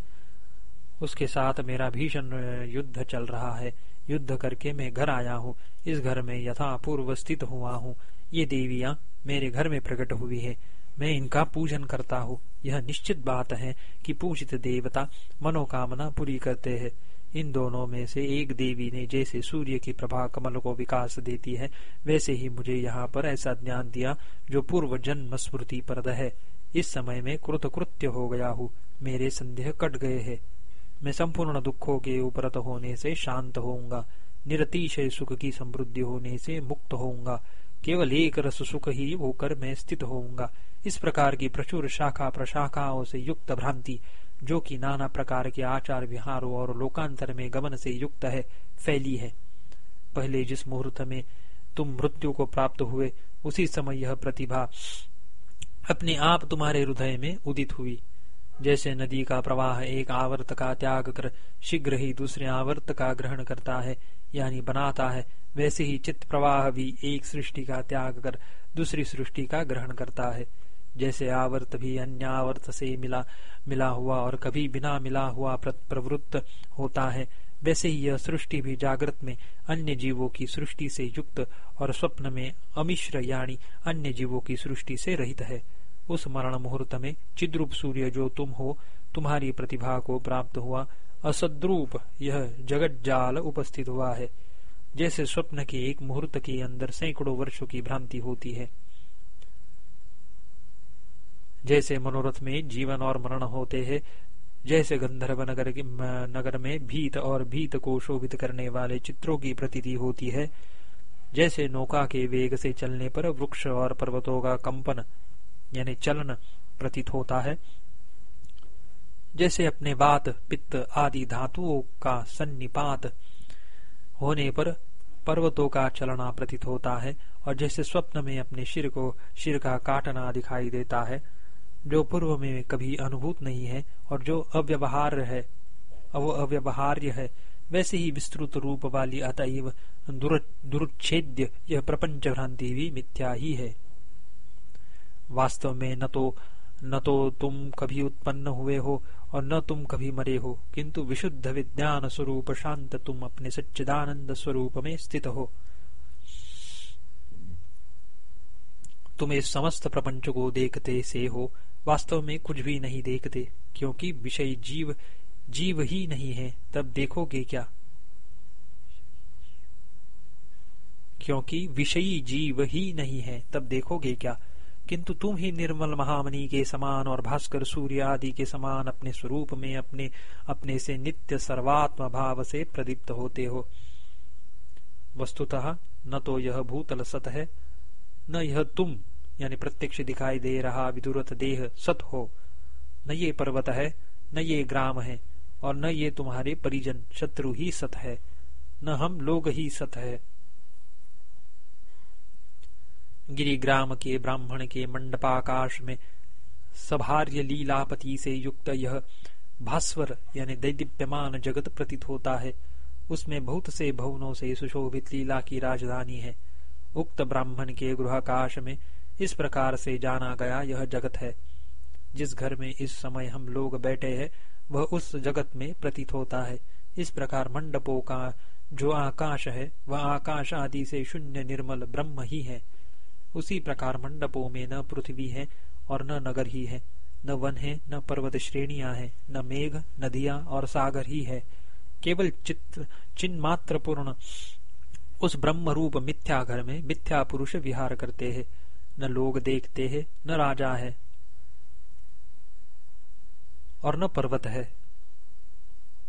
उसके साथ मेरा भीषण युद्ध चल रहा है। युद्ध करके मैं घर आया हूँ। इस घर में यथा पूर्व स्थित हुआ हूँ। ये देवियाँ मेरे घर में प्रकट हुई है। मैं इनका पूजन करता हूँ। यह निश्चित बात है कि पूजित देवता मनोकामना पूरी करते हैं। इन दोनों में से एक देवी ने जैसे सूर्य की प्रभा कमल को विकास देती है, वैसे ही मुझे यहाँ पर ऐसा ज्ञान दिया जो पूर्व जन्म स्मृति परद है। इस समय में कृतकृत्य हो गया हूँ, मेरे संदेह कट गए हैं। मैं संपूर्ण दुखों के उपरत होने से शांत होऊँगा, निरतिशय सुख की समृद्धि होने से मुक्त होऊँगा, केवल एक रस सुख ही होकर मैं स्थित होऊँगा। इस प्रकार की प्रचुर शाखा प्रशाखाओं से युक्त भ्रांति जो कि नाना प्रकार के आचार विहारों और लोकांतर में गमन से युक्त है, फैली है। पहले जिस मुहूर्त में तुम मृत्यु को प्राप्त हुए, उसी समय यह प्रतिभा अपने आप तुम्हारे हृदय में उदित हुई। जैसे नदी का प्रवाह एक आवर्त का त्याग कर शीघ्र ही दूसरे आवर्त का ग्रहण करता है, यानी बनाता है, वैसे ही चित्त प्रवाह भी एक सृष्टि का त्याग कर दूसरी सृष्टि का ग्रहण करता है। जैसे आवर्त भी अन्य आवर्त से मिला मिला हुआ और कभी बिना मिला हुआ प्रवृत्त होता है, वैसे ही यह सृष्टि भी जागृत में अन्य जीवों की सृष्टि से युक्त और स्वप्न में अमिश्र यानी अन्य जीवों की सृष्टि से रहित है। उस मरण मुहूर्त में चिद्रूप सूर्य जो तुम हो, तुम्हारी प्रतिभा को प्राप्त हुआ, असद्रूप यह जगत जाल उपस्थित हुआ है। जैसे स्वप्न के एक मुहूर्त के अंदर सैकड़ों वर्षों की भ्रांति होती है जैसे मनोरथ में जीवन और मरण होते हैं, जैसे गंधर्व नगर नगर में भीत और भीत को शोभित करने वाले चित्रों की प्रतीति होती है, जैसे नौका के वेग से चलने पर वृक्ष और पर्वतों का कंपन, यानी चलन प्रतीत होता है। जैसे अपने वात, पित्त आदि धातुओं का सन्निपात होने पर पर्वतों का चलना प्रतीत होता है, और जैसे स्वप्न में अपने शिर को शिर का काटना दिखाई देता है जो पूर्व में कभी अनुभूत नहीं है और जो अव्यवहार है वो अव्यवहार्य है, वैसे ही विस्तृत रूप वाली अतएव दुरुच्छेद्य यह प्रपंच भ्रांति भी मिथ्या ही है। वास्तव में न तो न तो तुम कभी उत्पन्न हुए हो और न तुम कभी मरे हो, किंतु विशुद्ध विज्ञान स्वरूप शांत तुम अपने सच्चिदानंद स्वरूप में स्थित हो। तुम इस समस्त प्रपंच को देखते से हो वास्तव में कुछ भी नहीं देखते, क्योंकि विषय जीव जीव ही नहीं है। तब देखोगे क्या? क्योंकि विषयी जीव ही नहीं है, तब देखोगे क्या? किंतु तुम ही निर्मल महामणि के समान और भास्कर सूर्य आदि के समान अपने स्वरूप में अपने अपने से नित्य सर्वात्म भाव से प्रदीप्त होते हो। वस्तुतः न तो यह भूतल सत है, न यह तुम। यानी प्रत्यक्ष दिखाई दे रहा विदुरत देह सत हो। न ये पर्वत है, न ये ग्राम है, और न ये तुम्हारे परिजन शत्रु ही सत है। न हम लोग ही सत है। गिरिग्राम के, ब्राह्मण के मंडपाकाश में सभार्य लीलापति से युक्त यह भास्वर यानी दैदिप्यमान जगत प्रतीत होता है। उसमें बहुत से भवनों से सुशोभित लीला की राजधानी है। उक्त ब्राह्मण के गृहकाश में इस प्रकार से जाना गया यह जगत है। जिस घर में इस समय हम लोग बैठे हैं, वह उस जगत में प्रतीत होता है। इस प्रकार मंडपों का जो आकाश है, वह आकाश आदि से शून्य निर्मल ब्रह्म ही है। उसी प्रकार मंडपों में न पृथ्वी है और न नगर ही है। न वन है, न पर्वत श्रेणिया है, न मेघ नदियाँ और सागर ही है। केवल चित्र चिन्ह मात्र पूर्ण उस ब्रह्म रूप मिथ्या घर में मिथ्या पुरुष विहार करते हैं। न लोग देखते हैं, न राजा है और न पर्वत है।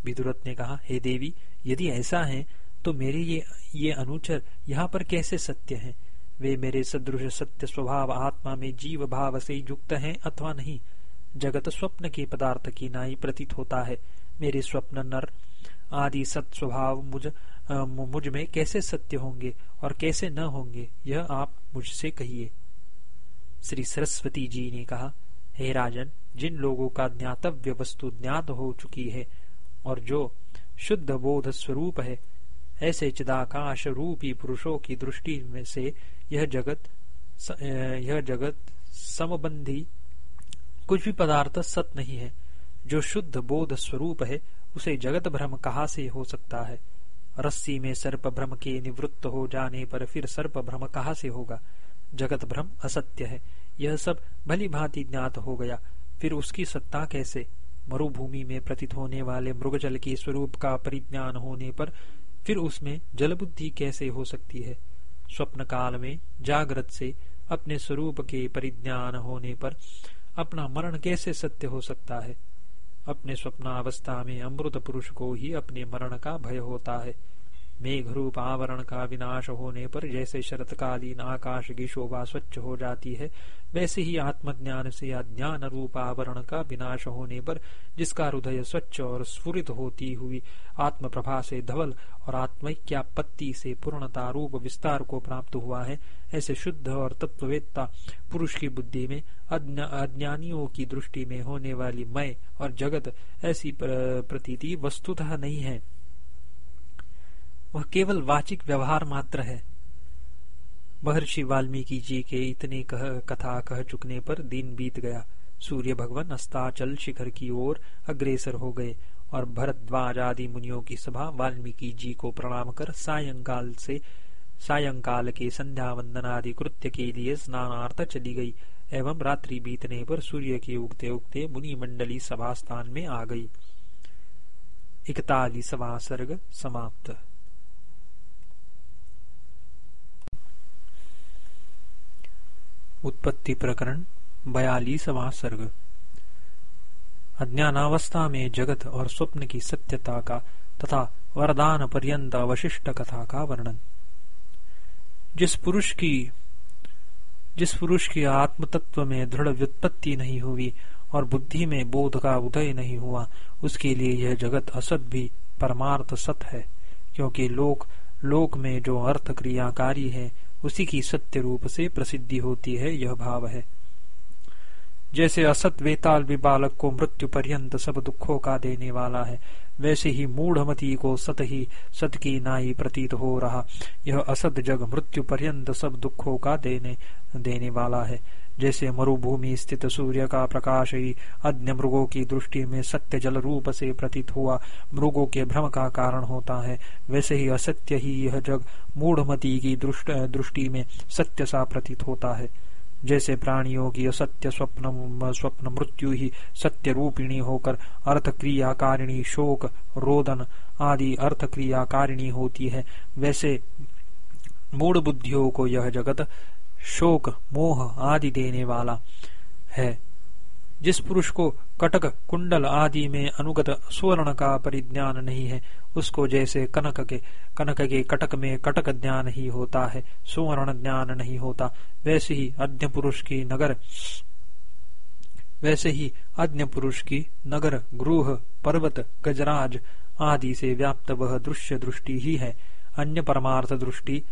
विदुरथ ने कहा, हे देवी, यदि ऐसा है तो मेरे ये ये अनुचर यहाँ पर कैसे सत्य हैं? वे मेरे सदृश सत्य स्वभाव, आत्मा में जीव भाव से युक्त हैं अथवा नहीं? जगत स्वप्न के पदार्थ की नाई प्रतीत होता है। मेरे स्वप्न नर आदि सत स्वभाव मुझ मुझमें कैसे सत्य होंगे और कैसे न होंगे, यह आप मुझसे कहिए। श्री सरस्वती जी ने कहा, हे राजन, जिन लोगों का ज्ञातव्य वस्तु ज्ञात हो चुकी है और जो शुद्ध बोध स्वरूप है, ऐसे चिदाकाश रूपी पुरुषों की दृष्टि में से यह जगत यह जगत समबंधी कुछ भी पदार्थ सत नहीं है। जो शुद्ध बोध स्वरूप है, उसे जगत भ्रम कहा से हो सकता है? रस्सी में सर्प भ्रम के निवृत्त हो जाने पर फिर सर्प भ्रम कहा से होगा? जगत भ्रम असत्य है। यह सब भली भांति ज्ञात हो गया। फिर उसकी सत्ता कैसे? मरुभूमि में प्रतीत होने वाले मृगजल के स्वरूप का परिज्ञान होने पर फिर उसमें जल बुद्धि कैसे हो सकती है? स्वप्न काल में जागृत से अपने स्वरूप के परिज्ञान होने पर अपना मरण कैसे सत्य हो सकता है? अपने स्वप्नावस्था में अमृत पुरुष को ही अपने मरण का भय होता है। मेघ रूप आवरण का विनाश होने पर जैसे शरतकालीन आकाश की शोभा स्वच्छ हो जाती है, वैसे ही आत्मज्ञान से अज्ञान रूप आवरण का विनाश होने पर जिसका हृदय स्वच्छ और स्फुरित होती हुई आत्म प्रभा से धवल और आत्मक्यापत्ति से पूर्णता रूप विस्तार को प्राप्त हुआ है, ऐसे शुद्ध और तत्ववेत्ता पुरुष की बुद्धि में अज्ञानियों की दृष्टि में होने वाली मय और जगत ऐसी प्रतीति वस्तुतः नहीं है। वह केवल वाचिक व्यवहार मात्र है। महर्षि वाल्मीकि जी के इतने कह, कथा कह चुकने पर दिन बीत गया। सूर्य भगवान अस्ताचल शिखर की ओर अग्रेसर हो गए और भरद्वाज आदि मुनियों की सभा वाल्मीकि जी को प्रणाम कर सायंकाल से सायंकाल के संध्या वंदन आदि कृत्य के लिए स्नानार्थ चली गई एवं रात्रि बीतने पर सूर्य के उगते उगते मुनि मंडली सभा स्थान में आ गई। इकतालीसवा सर्ग समाप्त। उत्पत्ति प्रकरण, बयालीसवा सर्ग। अज्ञानावस्था में जगत और स्वप्न की सत्यता का तथा वरदान पर्यंत अवशिष्ट कथा का वर्णन। जिस पुरुष की, जिस पुरुष की आत्म तत्व में दृढ़ व्युत्पत्ति नहीं हुई और बुद्धि में बोध का उदय नहीं हुआ, उसके लिए यह जगत असत भी परमार्थ सत है, क्योंकि लोक लोक में जो अर्थ क्रियाकारी है उसी की सत्य रूप से प्रसिद्धि होती है, यह भाव है। जैसे असत वेताल भी बालक को मृत्यु पर्यंत सब दुखों का देने वाला है, वैसे ही मूढ़मती को सत ही सत की नाई प्रतीत हो रहा। यह असत जग मृत्यु पर्यंत सब दुखों का देने देने वाला है। जैसे मरुभूमि स्थित सूर्य का प्रकाश ही अन्य मृगों की दृष्टि में सत्य जल रूप से प्रतीत हुआ। मृगों के भ्रम का कारण होता है। वैसे ही असत्य ही यह जग मूढ़मती की दृष्टि में सत्य सा प्रतीत होता है। जैसे प्राणियों की असत्य स्वप्न स्वप्न मृत्यु ही सत्य रूपिणी होकर अर्थ क्रियाकारिणी शोक, रोदन आदि अर्थ क्रियाकारिणी होती है। वैसे मूढ़ बुद्धियों को यह जगत शोक, मोह आदि देने वाला है। जिस पुरुष को कटक, कुंडल आदि में अनुगत सुवर्ण का परिज्ञान नहीं है, उसको जैसे कनक के कनक के कटक में कटक ज्ञान ही होता है, सुवर्ण ज्ञान नहीं होता। वैसे ही अज्ञ पुरुष की नगर, वैसे ही अज्ञ पुरुष की नगर, गृह, पर्वत, गजराज आदि से व्याप्त वह दृश्य दृष्टि ही है। अन्य परमार्थ दृष्टि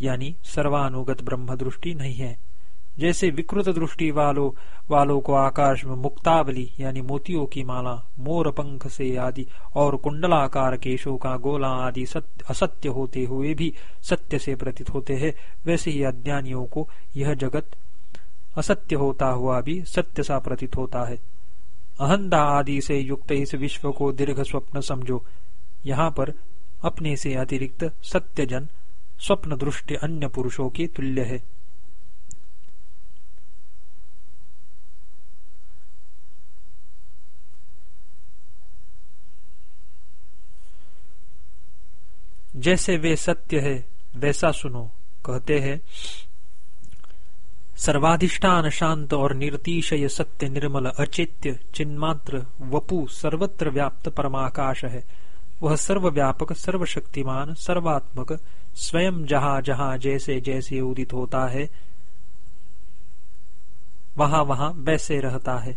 यानी सर्वानुगत ब्रह्म दृष्टि नहीं है। जैसे विकृत दृष्टि वालों वालों को आकाश में मुक्तावली, यानी मोतियों की माला, मोर पंख से आदि, और कुंडलाकार केशों का गोला आदि असत्य होते हुए भी सत्य से प्रतीत होते हैं, वैसे ही अज्ञानियों को यह जगत असत्य होता हुआ भी सत्य सा प्रतीत होता है। अहंदा आदि से युक्त इस विश्व को दीर्घ स्वप्न समझो। यहाँ पर अपने से अतिरिक्त सत्य जन स्वप्न दृष्टि अन्य पुरुषों के तुल्य है। जैसे वे सत्य है, वैसा सुनो, कहते हैं, सर्वाधिष्ठान शांत और निर्तिशय सत्य निर्मल अचेत्य चिन्मात्र वपु सर्वत्र व्याप्त परमाकाश है। वह सर्वव्यापक, सर्वशक्तिमान, सर्वात्मक स्वयं जहाँ जहाँ जैसे जैसे उदित होता है, वहाँ वहाँ वैसे रहता है।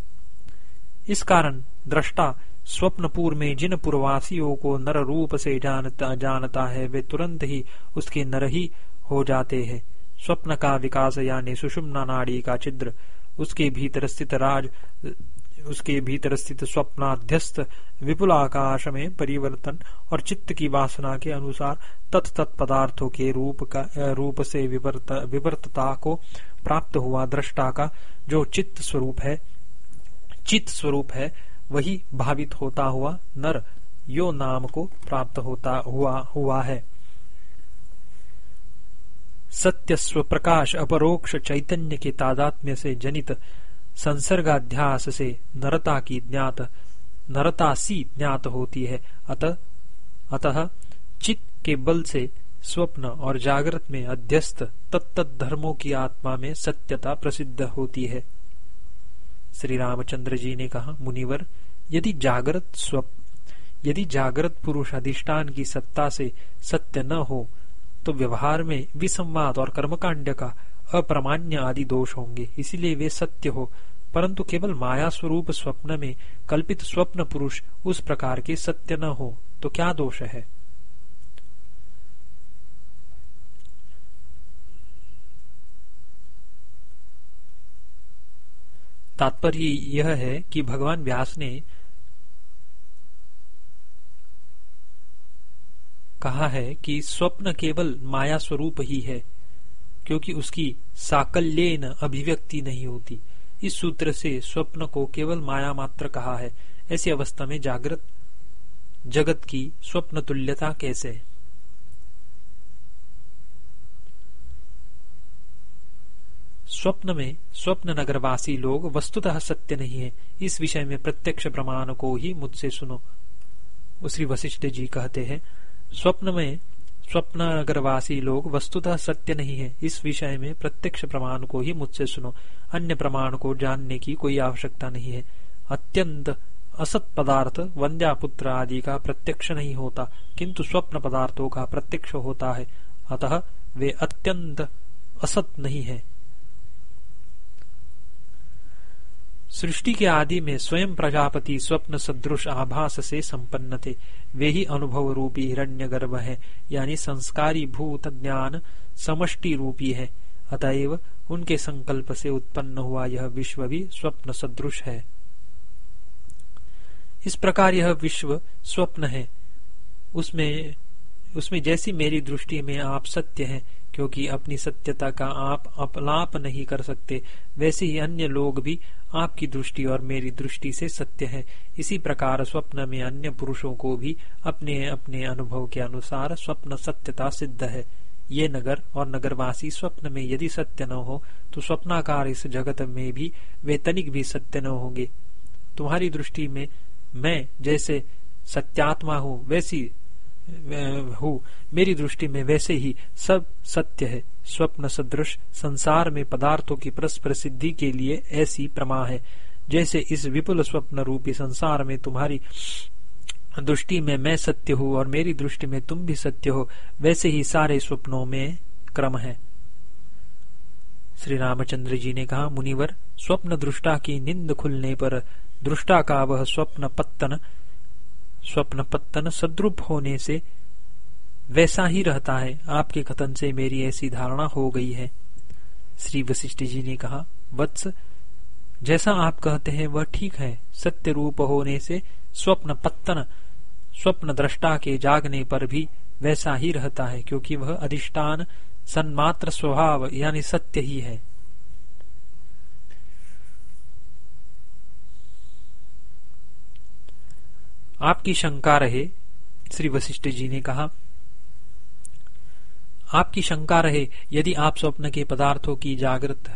इस कारण दृष्टा स्वप्नपुर में जिन पूर्वासियों को नर रूप से जानता जानता है, वे तुरंत ही उसके नर ही हो जाते हैं। स्वप्न का विकास यानी सुषुम्ना नाड़ी का छिद्र, उसके भीतर स्थित राज उसके भीतर स्थित स्वप्नाध्यस्त विपुल आकाश में परिवर्तन और चित्त की वासना के अनुसार तत्त पदार्थों के रूप का रूप से विवर्त, विवर्तता को प्राप्त हुआ दृष्टा का जो चित्त स्वरूप है चित्त स्वरूप है वही भावित होता हुआ नर यो नाम को प्राप्त होता हुआ हुआ है। सत्य स्व प्रकाश अपरोक्ष चैतन्य के तादात्म्य से जनित संसर्गाध्यास से नरता की ज्ञात नरता सी ज्ञात होती है। अतः अतः चित्त के बल से स्वप्न और जागृत में अध्यस्त तत्त धर्मों की आत्मा में सत्यता प्रसिद्ध होती है। श्री रामचंद्र जी ने कहा, मुनिवर, यदि जागृत स्वप्न यदि जागृत पुरुष अधिष्ठान की सत्ता से सत्य न हो तो व्यवहार में विसंवाद और कर्मकांड का अप्रमाण्य आदि दोष होंगे, इसीलिए वे सत्य हो। परंतु केवल माया स्वरूप स्वप्न में कल्पित स्वप्न पुरुष उस प्रकार के सत्य न हो तो क्या दोष है? तात्पर्य यह है कि भगवान व्यास ने कहा है कि स्वप्न केवल माया स्वरूप ही है। क्योंकि उसकी साकल्यन अभिव्यक्ति नहीं होती। इस सूत्र से स्वप्न को केवल माया मात्र कहा है। ऐसी अवस्था में जागृत जगत की स्वप्न तुल्यता कैसे है? स्वप्न में स्वप्न नगरवासी लोग वस्तुतः सत्य नहीं है। इस विषय में प्रत्यक्ष प्रमाण को ही मुझसे सुनो। श्री वशिष्ठ जी कहते हैं, स्वप्न में स्वप्न नगरवासी लोग वस्तुतः सत्य नहीं है। इस विषय में प्रत्यक्ष प्रमाण को ही मुझसे सुनो। अन्य प्रमाण को जानने की कोई आवश्यकता नहीं है। अत्यंत असत पदार्थ, वंद्यापुत्र आदि का प्रत्यक्ष नहीं होता, किंतु स्वप्न पदार्थों का प्रत्यक्ष होता है। अतः वे अत्यंत असत नहीं है। सृष्टि के आदि में स्वयं प्रजापति स्वप्न सदृश आभास से संपन्न थे। वे ही अनुभव रूपी हिरण्य गर्भ है, यानी संस्कारी भूत ज्ञान समष्टि रूपी है। अतएव उनके संकल्प से उत्पन्न हुआ यह विश्व भी स्वप्न सदृश है। इस प्रकार यह विश्व स्वप्न है। उसमें उसमें जैसी मेरी दृष्टि में आप सत्य हैं क्योंकि अपनी सत्यता का आप अपलाप नहीं कर सकते। वैसे ही अन्य लोग भी आपकी दृष्टि और मेरी दृष्टि से सत्य है। इसी प्रकार स्वप्न में अन्य पुरुषों को भी अपने अपने अनुभव के अनुसार स्वप्न सत्यता सिद्ध है। ये नगर और नगरवासी स्वप्न में यदि सत्य न हो तो स्वप्नाकार इस जगत में भी वे तनिक भी सत्य न होंगे। तुम्हारी दृष्टि में मैं जैसे सत्यात्मा हूँ, वैसी हूँ। मेरी दृष्टि में वैसे ही सब सत्य है। स्वप्न, सदृश, संसार में पदार्थों की परस्पर सिद्धि के लिए ऐसी प्रमा है। जैसे इस विपुल स्वप्न रूपी संसार में तुम्हारी दृष्टि में मैं सत्य हूँ और मेरी दृष्टि में तुम भी सत्य हो, वैसे ही सारे स्वप्नों में क्रम है। श्री रामचंद्र जी ने कहा, मुनिवर, स्वप्न दृष्टा की निंद खुलने पर दृष्टा का वह स्वप्न पत्तन स्वप्न पत्तन सद्रुप होने से वैसा ही रहता है। आपके कथन से मेरी ऐसी धारणा हो गई है। श्री वशिष्ठ जी ने कहा, वत्स, जैसा आप कहते हैं वह ठीक है। सत्य रूप होने से स्वप्न पत्तन, स्वप्न दृष्टा के जागने पर भी वैसा ही रहता है, क्योंकि वह अधिष्ठान, सन्मात्र स्वभाव, यानी सत्य ही है। आपकी शंका रहे, श्री वशिष्ठ जी ने कहा, आपकी शंका रहे, यदि आप स्वप्न के पदार्थों की जागृत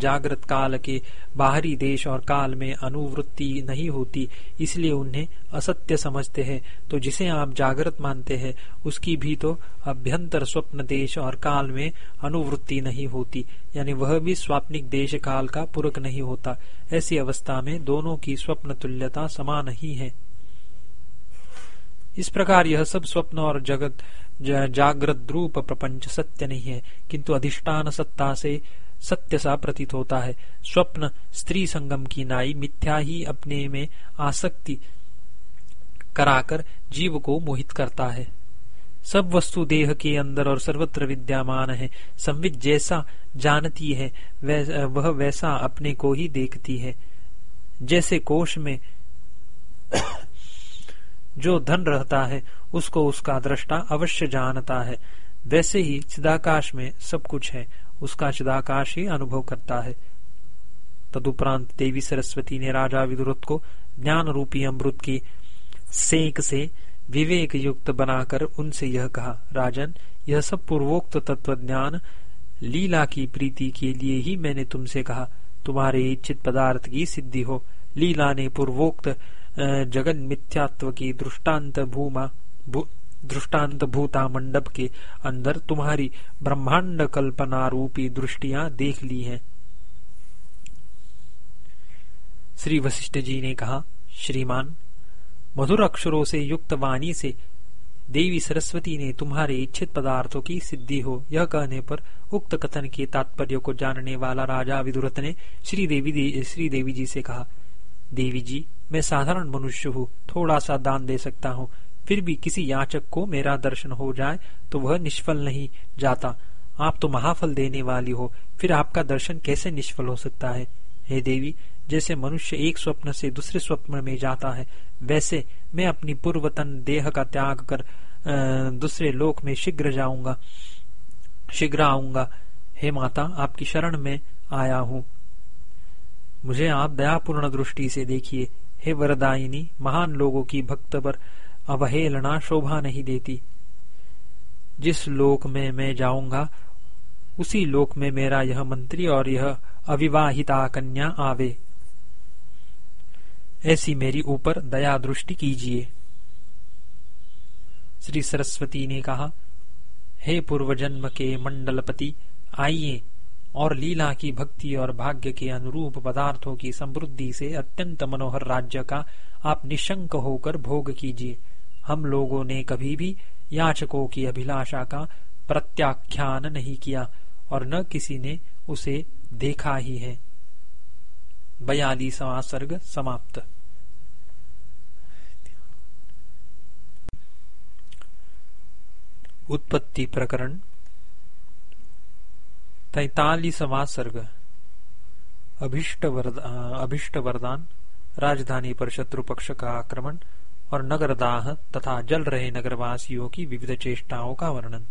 जागृत काल के बाहरी देश और काल में अनुवृत्ति नहीं होती, इसलिए उन्हें असत्य समझते हैं तो जिसे आप जागृत मानते हैं, उसकी भी तो अभ्यंतर स्वप्न देश और काल में अनुवृत्ति नहीं होती, यानी वह भी स्वाप्निक देश काल का पूरक नहीं होता। ऐसी अवस्था में दोनों की स्वप्न तुल्यता समान ही है। इस प्रकार यह सब स्वप्न और जगत जागृत रूप प्रपंच सत्य नहीं है, किंतु अधिष्ठान सत्ता से सत्य सा प्रतीत होता है। स्वप्न स्त्री संगम की नाई मिथ्या ही अपने में आसक्ति कराकर जीव को मोहित करता है। सब वस्तु देह के अंदर और सर्वत्र विद्यमान है। संविद जैसा जानती है वह वैसा अपने को ही देखती है। जैसे कोष में जो धन रहता है, उसको उसका दृष्टा अवश्य जानता है। वैसे ही चिदाकाश में सब कुछ है, उसका चिदाकाश ही अनुभव करता है। तदुपरांत देवी सरस्वती ने राजा विदुरत को ज्ञान रूपी अमृत की सेक से विवेक युक्त बनाकर उनसे यह कहा, राजन, यह सब पूर्वोक्त तत्व ज्ञान लीला की प्रीति के लिए ही मैंने तुमसे कहा, तुम्हारे इच्छित पदार्थ की सिद्धि हो। लीला ने पूर्वोक्त जगन मिथ्यात्व की दृष्टांत भूमा दृष्टांत भूता मंडप के अंदर तुम्हारी ब्रह्मांड कल्पना रूपी दृष्टियाँ देख ली हैं। श्री वशिष्ठ जी ने कहा, श्रीमान, मधुर अक्षरों से युक्त वाणी से देवी सरस्वती ने तुम्हारे इच्छित पदार्थों की सिद्धि हो। यह कहने पर उक्त कथन के तात्पर्य को जानने वाला राजा विदुरथ ने श्री देवी श्री देवी जी से कहा, देवी जी मैं साधारण मनुष्य हूँ, थोड़ा सा दान दे सकता हूँ, फिर भी किसी याचक को मेरा दर्शन हो जाए तो वह निष्फल नहीं जाता। आप तो महाफल देने वाली हो, फिर आपका दर्शन कैसे निष्फल हो सकता है? हे देवी, जैसे मनुष्य एक स्वप्न से दूसरे स्वप्न में जाता है, वैसे मैं अपनी पूर्वतन देह का त्याग कर दूसरे लोक में शीघ्र जाऊँगा, शीघ्र आऊँगा। हे माता, आपकी शरण में आया हूँ। मुझे आप दयापूर्ण दृष्टि से देखिए। हे वरदायिनी, महान लोगों की भक्त पर अवहेलना शोभा नहीं देती। जिस लोक में मैं जाऊँगा, उसी लोक में मेरा यह मंत्री और यह अविवाहिता कन्या आवे। ऐसी मेरी ऊपर दया दृष्टि कीजिए। श्री सरस्वती ने कहा, हे पूर्व जन्म के मंडलपति, आइए। और लीला की भक्ति और भाग्य के अनुरूप पदार्थों की समृद्धि से अत्यंत मनोहर राज्य का आप निशंक होकर भोग कीजिए। हम लोगों ने कभी भी याचकों की अभिलाषा का प्रत्याख्यान नहीं किया और न किसी ने उसे देखा ही है। बयालीसवां समाप्त। उत्पत्ति प्रकरण तैतालीसवां सर्ग अभिष्ट अभिष्ट वरदान राजधानी पर शत्रु पक्ष का आक्रमण और नगरदाह तथा जल रहे नगरवासियों की विविध चेष्टाओं का वर्णन।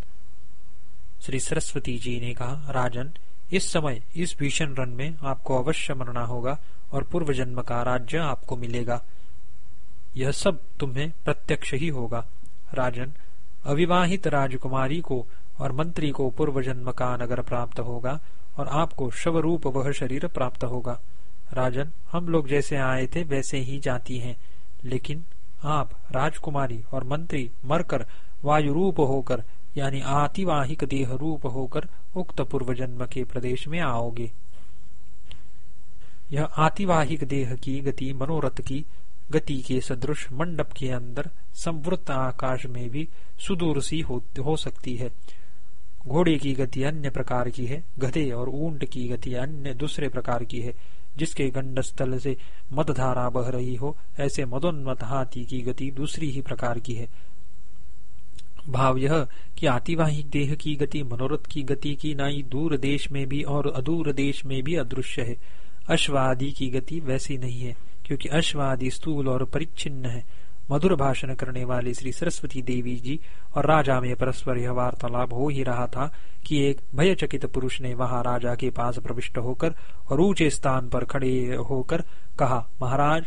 श्री सरस्वती जी ने कहा, राजन, इस समय इस भीषण रन में आपको अवश्य मरना होगा और पूर्व जन्म का राज्य आपको मिलेगा। यह सब तुम्हें प्रत्यक्ष ही होगा। राजन, अविवाहित राजकुमारी को और मंत्री को पूर्व जन्म का नगर प्राप्त होगा और आपको शवरूप वह शरीर प्राप्त होगा। राजन हम लोग जैसे आए थे वैसे ही जाती हैं लेकिन आप राजकुमारी और मंत्री मरकर वायु रूप होकर यानी आतिवाहिक देह रूप होकर उक्त पूर्व जन्म के प्रदेश में आओगे। यह आतिवाहिक देह की गति मनोरथ की गति के सदृश मंडप के अंदर संवृत्त आकाश में भी सुदूर सी हो, हो सकती है। घोड़े की गति अन्य प्रकार की है, गधे और ऊँट की गति अन्य दूसरे प्रकार की है। जिसके गंडस्थल से मदधारा बह रही हो, ऐसे मदोन्मत हाथी की गति दूसरी ही प्रकार की है। भाव यह कि आतिवाहिक देह की गति, मनोरथ की गति की नाई दूर देश में भी और अदूर देश में भी अदृश्य है। अश्वादि की गति वैसी नहीं है, क्योंकि अश्वादि स्थूल और परिच्छिन्न है। मधुर भाषण करने वाले श्री सरस्वती देवी जी और राजा में परस्पर यह वार्तालाप हो ही रहा था कि एक भयचकित पुरुष ने वहाँ राजा के पास प्रविष्ट होकर और ऊँचे स्थान पर खड़े होकर कहा, महाराज,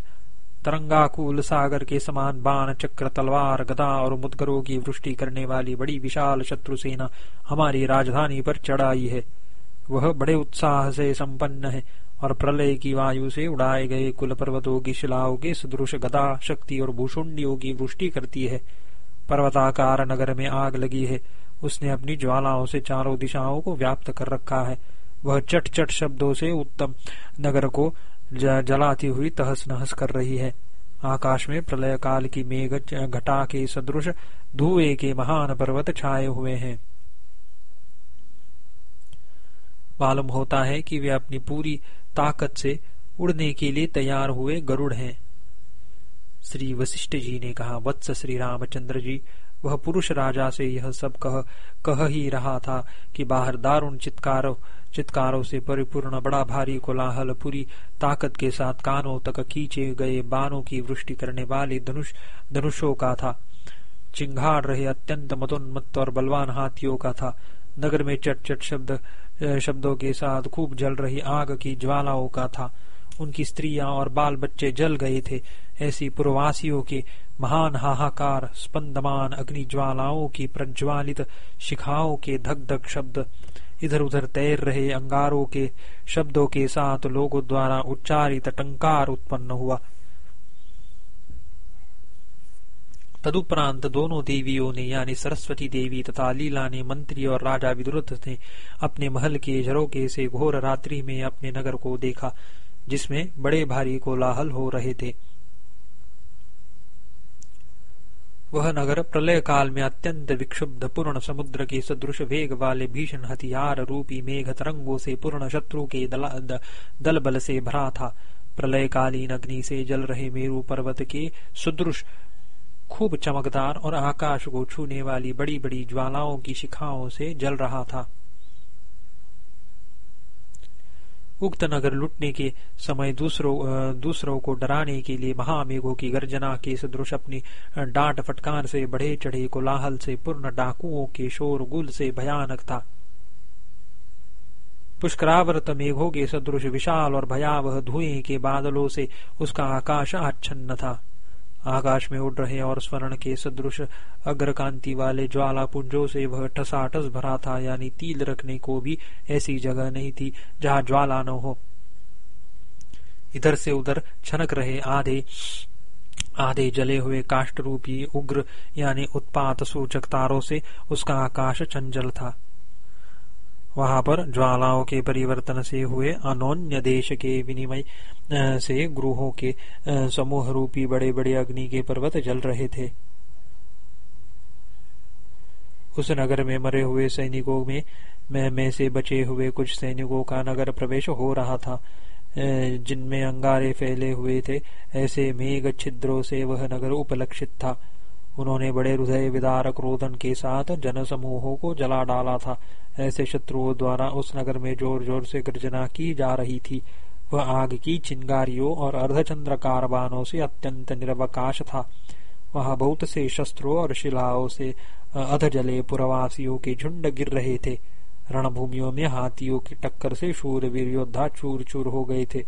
तरंगाकुल सागर के समान बाण, चक्र, तलवार, गदा और मुदगरों की वृष्टि करने वाली बड़ी विशाल शत्रु सेना हमारी राजधानी पर चढ़ाई है। वह बड़े उत्साह से संपन्न है। और प्रलय की वायु से उड़ाए गए कुल पर्वतों की शिलाओं के सदृश गदा, शक्ति और भूषुंडियों की वृष्टि करती है। पर्वताकार नगर में आग लगी है। उसने अपनी ज्वालाओं से चारों दिशाओं को व्याप्त कर रखा है। वह चट चट शब्दों से उत्तम नगर को जलाती हुई तहस नहस कर रही है। आकाश में प्रलय काल की मेघ घटा के सदृश धुए के महान पर्वत छाए हुए हैं। मालूम होता है कि वे अपनी पूरी ताकत से उड़ने के लिए तैयार हुए गरुड़ हैं। श्री वशिष्ठ जी ने कहा, वत्स श्री रामचंद्र जी, वह पुरुष राजा से यह सब कह कह ही रहा था कि बाहर दारुण चित्कारों चित्कारों से परिपूर्ण बड़ा भारी कोलाहल पूरी ताकत के साथ कानों तक खींचे गए बाणों की वृष्टि करने वाले धनुष, धनुषों का था। चिंगाड़ रहे अत्यंत मदोन्मत्त और बलवान हाथियों का था। नगर में चट चट शब्द शब्दों के साथ खूब जल रही आग की ज्वालाओं का था। उनकी स्त्रियाँ और बाल बच्चे जल गए थे। ऐसी पूर्ववासियों के महान हाहाकार, स्पंदमान अग्नि ज्वालाओं की प्रज्वालित शिखाओं के धक धक शब्द इधर उधर तैर रहे अंगारों के शब्दों के साथ लोगों द्वारा उच्चारित टंकार उत्पन्न हुआ। तदुपरांत दोनों देवियों ने यानी सरस्वती देवी तथा लीला ने मंत्री और राजा विदुरथ ने अपने महल के झरोके से घोर रात्रि में अपने नगर को देखा जिसमें बड़े भारी कोलाहल हो रहे थे। वह नगर प्रलय काल में अत्यंत विक्षुब्ध पूर्ण समुद्र के सदृश वेग वाले भीषण हथियार रूपी मेघ तरंगों से पूर्ण शत्रु के दल, दल बल से भरा था। प्रलयकालीन अग्नि से जल रहे मेरु पर्वत के सुदृश खूब चमकदार और आकाश को छूने वाली बड़ी बड़ी ज्वालाओं की शिखाओं से जल रहा था। उक्त नगर लुटने के समय दूसरों दूसरों को डराने के लिए महामेघों की गर्जना के सदृश अपनी डांट फटकार से, बढ़े चढ़े कोलाहल से, पूर्ण डाकुओं के शोर गुल से भयानक था। पुष्करावर्त मेघों के सदृश विशाल और भयावह धुएँ के बादलों से उसका आकाश आच्छन्न था। आकाश में उड़ रहे और स्वर्ण के सदृश अग्रकांति वाले ज्वालापुंजों से वह ठसाठस भरा था, यानी तिल रखने को भी ऐसी जगह नहीं थी जहाँ ज्वाला न हो। इधर से उधर छनक रहे आधे आधे जले हुए काष्ट रूपी उग्र, यानी उत्पात सूचक तारों से उसका आकाश चंचल था। वहाँ पर ज्वालाओं के परिवर्तन से हुए अनोन्य देश के विनिमय से गृहों के समूह रूपी बड़े बड़े अग्नि के पर्वत जल रहे थे। उस नगर में मरे हुए सैनिकों में में, में से बचे हुए कुछ सैनिकों का नगर प्रवेश हो रहा था। जिनमें अंगारे फैले हुए थे ऐसे मेघ छिद्रों से वह नगर उपलक्षित था। उन्होंने बड़े हृदय विदारक रोदन के साथ जन समूहों को जला डाला था। ऐसे शत्रुओं द्वारा उस नगर में ज़ोर ज़ोर से गर्जना की जा रही थी। वह आग की चिंगारियों और अर्धचंद्र कारबानों से अत्यंत निरवकाश था। वहाँ बहुत से शस्त्रों और शिलाओं से अध जले पुरवासियों के झुंड गिर रहे थे। रणभूमियों में हाथियों की टक्कर से शूरवीर योद्धा चूर चूर हो गए थे।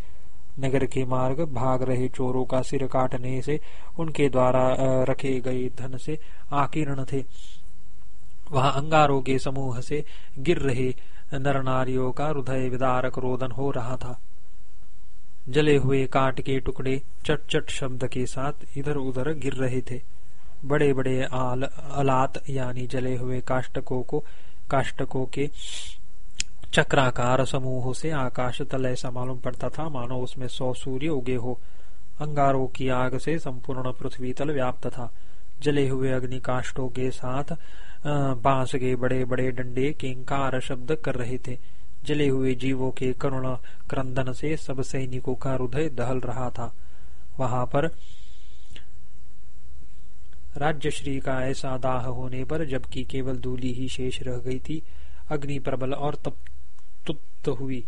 नगर के मार्ग, भाग रहे चोरों का सिर काटने से, उनके द्वारा रखे गए धन से आकीर्ण थे। वहाँ अंगारों के समूह से गिर रहे नर नारियों का हृदय विदारक रोदन हो रहा था। जले हुए काट के टुकड़े चट चट शब्द के साथ इधर उधर गिर रहे थे। बड़े बड़े आल, अलात यानी जले हुए काष्टकों को, काष्टकों के चक्राकार समूह से आकाश तल ऐसा मालूम पड़ता था। मानो उसमें सौ सूर्य उगे हो। अंगारों की आग से संपूर्ण पृथ्वी तल व्याप्त था। जले हुए अग्निकाष्टों के साथ बाँस के बड़े बड़े डंडे किंकार शब्द कर रहे थे। जले हुए जीवों के करुण क्रंदन से सब सैनिकों का हृदय दहल रहा था। वहाँ पर राज्यश्री का ऐसा दाह होने पर जबकि केवल दूली ही शेष रह गई थी। अग्नि प्रबल और तप्त हुई।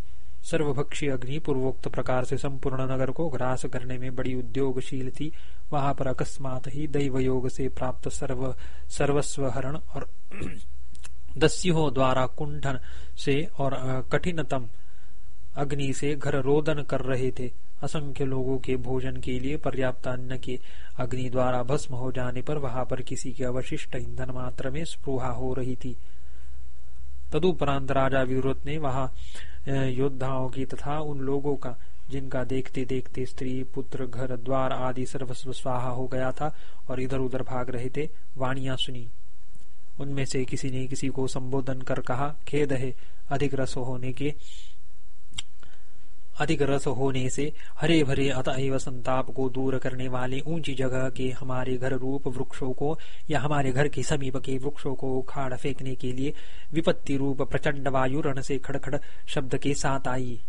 सर्वभक्षी अग्नि पूर्वोक्त प्रकार से संपूर्ण नगर को ग्रास करने में बड़ी उद्योगशील थी। वहाँ पर अकस्मात ही दैव योग से प्राप्त सर्व, सर्वस्व हरण और [clears throat] दस्युओं द्वारा कुंठन से और कठिनतम अग्नि से घर रोदन कर रहे थे। असंख्य लोगों के भोजन के लिए पर्याप्त अन्न के अग्नि द्वारा भस्म हो जाने पर वहाँ पर किसी के अवशिष्ट ईंधन मात्र में स्पृहा हो रही थी। तदुपरांत राजा विरोध ने वहाँ योद्धाओं की तथा उन लोगों का, जिनका देखते देखते स्त्री, पुत्र, घर, द्वार आदि सर्वस्व स्वाहा हो गया था और इधर उधर भाग रहे थे, वाणिया सुनी। उनमें से किसी ने किसी को संबोधन कर कहा, खेद है, अधिक रस होने के अधिक रस होने से हरे भरे अतएव संताप को दूर करने वाले ऊँची जगह के हमारे घर रूप वृक्षों को या हमारे घर के समीप के वृक्षों को उखाड़ फेंकने के लिए विपत्ति रूप प्रचंड वायु रण से खड़खड़ शब्द के साथ आई।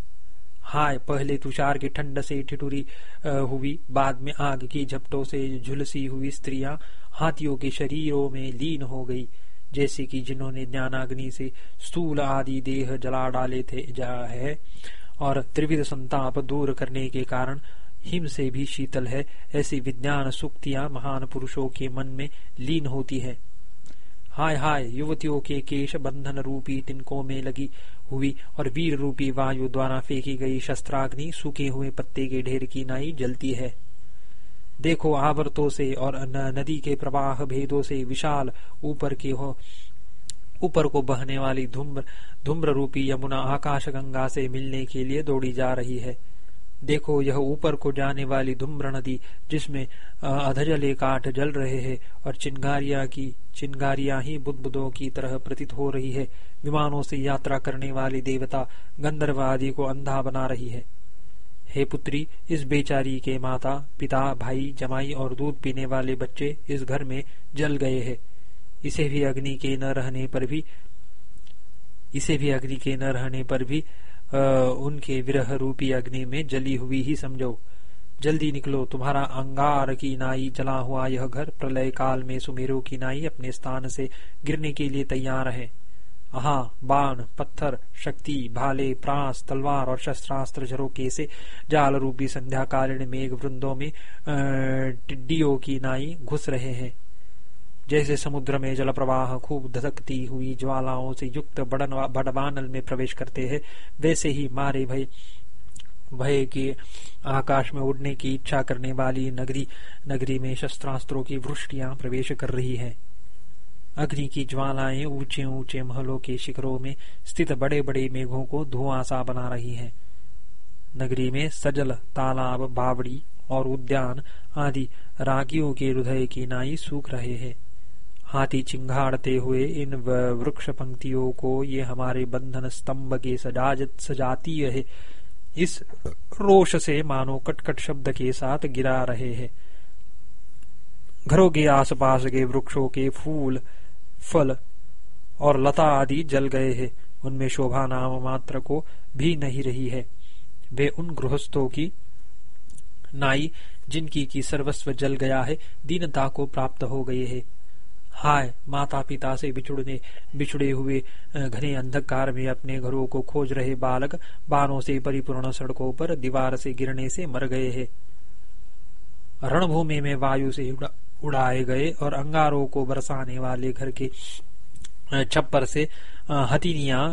हाय, पहले तुषार की ठंड से ठिठुरी हुई, बाद में आग की झपटों से झुलसी हुई स्त्रियाँ हाथियों के शरीरों में लीन हो गई, जैसे कि जिन्होंने ज्ञानाग्नि से स्थूल आदि देह जला डाले थे, जा है। और त्रिविध संताप दूर करने के कारण हिम से भी शीतल है। ऐसी विज्ञान सुक्तियाँ महान पुरुषों के मन में लीन होती है। हाय हाय, युवतियों के केश बंधन रूपी तिनकों में लगी हुई और वीर रूपी वायु द्वारा फेंकी गई शस्त्राग्नि सूखे हुए पत्ते के ढेर की नाई जलती है। देखो आवर्तों से और नदी के प्रवाह भेदों से विशाल ऊपर के हो ऊपर को बहने वाली धूम्र धूम्र रूपी यमुना आकाश गंगा से मिलने के लिए दौड़ी जा रही है। देखो, यह ऊपर को जाने वाली धूम्र नदी, जिसमें अधजले काठ जल रहे हैं और चिंगारिया की, चिंगारिया ही बुद्धबुदों की तरह प्रतीत हो रही है। विमानों से यात्रा करने वाली देवता गंधर्व आदि को अंधा बना रही है। हे पुत्री, इस बेचारी के माता, पिता, भाई, जमाई और दूध पीने वाले बच्चे इस घर में जल गए हैं। इसे भी अग्नि के न रहने पर भी इसे भी अग्नि के न रहने पर भी आ, उनके विरह रूपी अग्नि में जली हुई ही समझो। जल्दी निकलो तुम्हारा अंगार की नाई जला हुआ यह घर प्रलय काल में सुमेरों की नाई अपने स्थान से गिरने के लिए तैयार है। अहा बाण पत्थर शक्ति भाले प्रास तलवार और शस्त्रास्त्र झरोके से जाल रूपी संध्या कालीन मेघ वृंदों में टिड्डियों की नाई घुस रहे हैं। जैसे समुद्र में जल प्रवाह खूब धधकती हुई ज्वालाओं से युक्त बड़बानल में प्रवेश करते हैं, वैसे ही मारे भय भय के आकाश में उड़ने की इच्छा करने वाली नगरी नगरी में शस्त्रास्त्रों की वृष्टियाँ प्रवेश कर रही है। अग्नि की ज्वालाएँ ऊँचे ऊँचे महलों के शिखरों में स्थित बड़े बड़े मेघों को धुआँ सा बना रही है। नगरी में सजल, तालाब, बावड़ी और उद्यान आदि रागियों के हृदय की नाई सूख रहे हैं। हाथी चिंगाड़ते हुए इन वृक्ष पंक्तियों को ये हमारे बंधन स्तंभ के सजातीय है। इस रोष से मानो कटकट शब्द के साथ गिरा रहे हैं। घरों के आसपास के वृक्षों के फूल, फल और लता आदि जल गए हैं। उनमें शोभा नाम मात्र को भी नहीं रही है। वे उन गृहस्थों की नाई जिनकी की सर्वस्व जल गया है, दीनता को प्राप्त हो गए है। हाय माता पिता से बिछुड़ने, बिछुड़े हुए घने अंधकार में अपने घरों को खोज रहे बालक बाणों से परिपूर्ण सड़कों पर दीवार से गिरने से मर गए हैं। रणभूमि में वायु से उड़ाए गए और अंगारों को बरसाने वाले घर के छप्पर से हथिनिया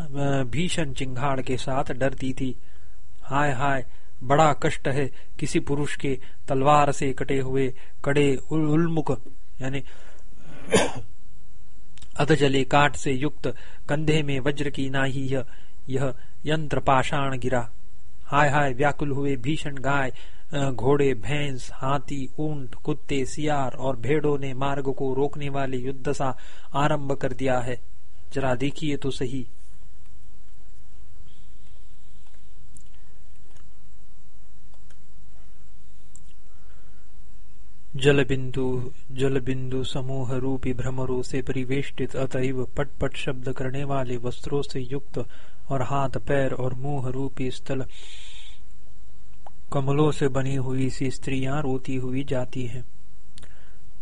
भीषण चिंगाड़ के साथ डरती थी। हाय हाय, बड़ा कष्ट है किसी पुरुष के तलवार से कटे हुए, कड़े उल्मुख, यानी अधजले काट से युक्त कंधे में वज्र की नाही यह, यह यंत्र पाषाण गिरा। हाय हाय व्याकुल हुए भीषण गाय घोड़े भैंस हाथी ऊँट कुत्ते सियार और भेड़ों ने मार्ग को रोकने वाले युद्ध सा आरंभ कर दिया है। जरा देखिए तो सही। जल बिंदु जल बिंदु समूह रूपी भ्रमरों से परिवेष्टित अतएव पट पट शब्द करने वाले वस्त्रों से युक्त और हाथ, पैर और मुँह रूपी स्थल कमलों से बनी हुई सी स्त्रियाँ रोती हुई जाती हैं।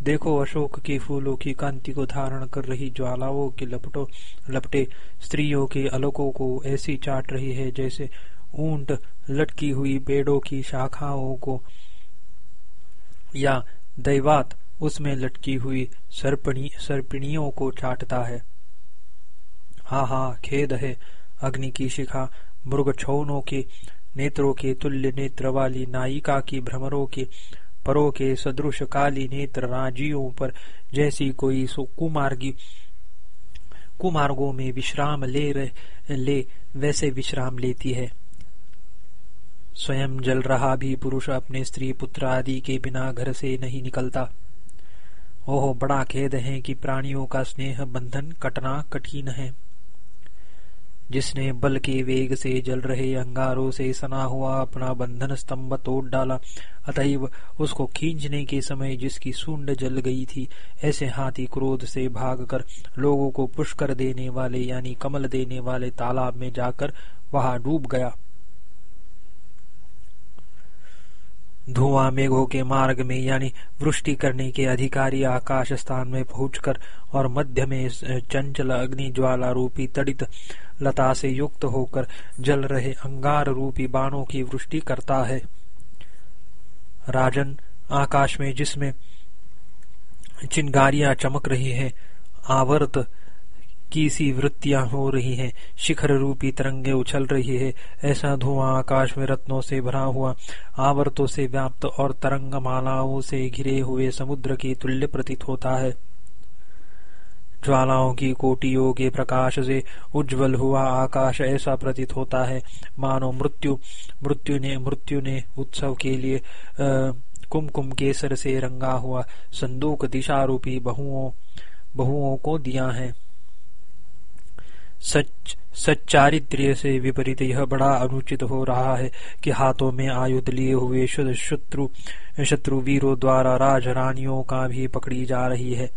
देखो अशोक के फूलों की कांति को धारण कर रही ज्वालाओं के लपटो, लपटे स्त्रियों के अलकों को ऐसी चाट रही है जैसे ऊँट लटकी हुई पेड़ों की शाखाओं को या दैवात उसमें लटकी हुई सर्पणी, सर्पिणियों को चाटता है। हा हा खेद है, अग्नि की शिखा मृग छौनों के नेत्रों के तुल्य नेत्र वाली नायिका की भ्रमरों के परों के सदृश काली नेत्र राजियों पर जैसी कोई कुमार्गी कुमार्गों में विश्राम ले रहे, ले, वैसे विश्राम लेती है। स्वयं जल रहा भी पुरुष अपने स्त्री पुत्र आदि के बिना घर से नहीं निकलता। ओह, बड़ा खेद है कि प्राणियों का स्नेह बंधन कटना कठिन है। जिसने बल के वेग से जल रहे अंगारों से सना हुआ अपना बंधन स्तंभ तोड़ डाला, अतएव उसको खींचने के समय जिसकी सूंड जल गई थी, ऐसे हाथी क्रोध से भागकर लोगों को पुष्कर देने वाले यानी कमल देने वाले तालाब में जाकर वहाँ डूब गया। धुआँ मेघों के मार्ग में, यानी वृष्टि करने के अधिकारी आकाश स्थान में पहुंचकर और मध्य में चंचल अग्नि ज्वाला रूपी तड़ित लता से युक्त होकर जल रहे अंगार रूपी बाणों की वृष्टि करता है। राजन, आकाश में जिसमें चिंगारियाँ चमक रही हैं, आवर्त की सी वृत्तियाँ हो रही हैं, शिखर रूपी तरंगे उछल रही है, ऐसा धुआँ आकाश में रत्नों से भरा हुआ, आवर्तों से व्याप्त और तरंग मालाओं से घिरे हुए समुद्र की तुल्य प्रतीत होता है। ज्वालाओं की कोटियों के प्रकाश से उज्जवल हुआ आकाश ऐसा प्रतीत होता है। मानो मृत्यु मृत्यु ने मृत्यु ने उत्सव के लिए कुमकुम केसर से रंगा हुआ संदूक दिशा रूपी बहुओं बहुओं को दिया है। सच, सच्चारित्र्य से विपरीत यह बड़ा अनुचित हो रहा है कि हाथों में आयुध लिए हुए शत्रु शत्रु वीरों द्वारा राजरानियों का भी पकड़ी जा रही है।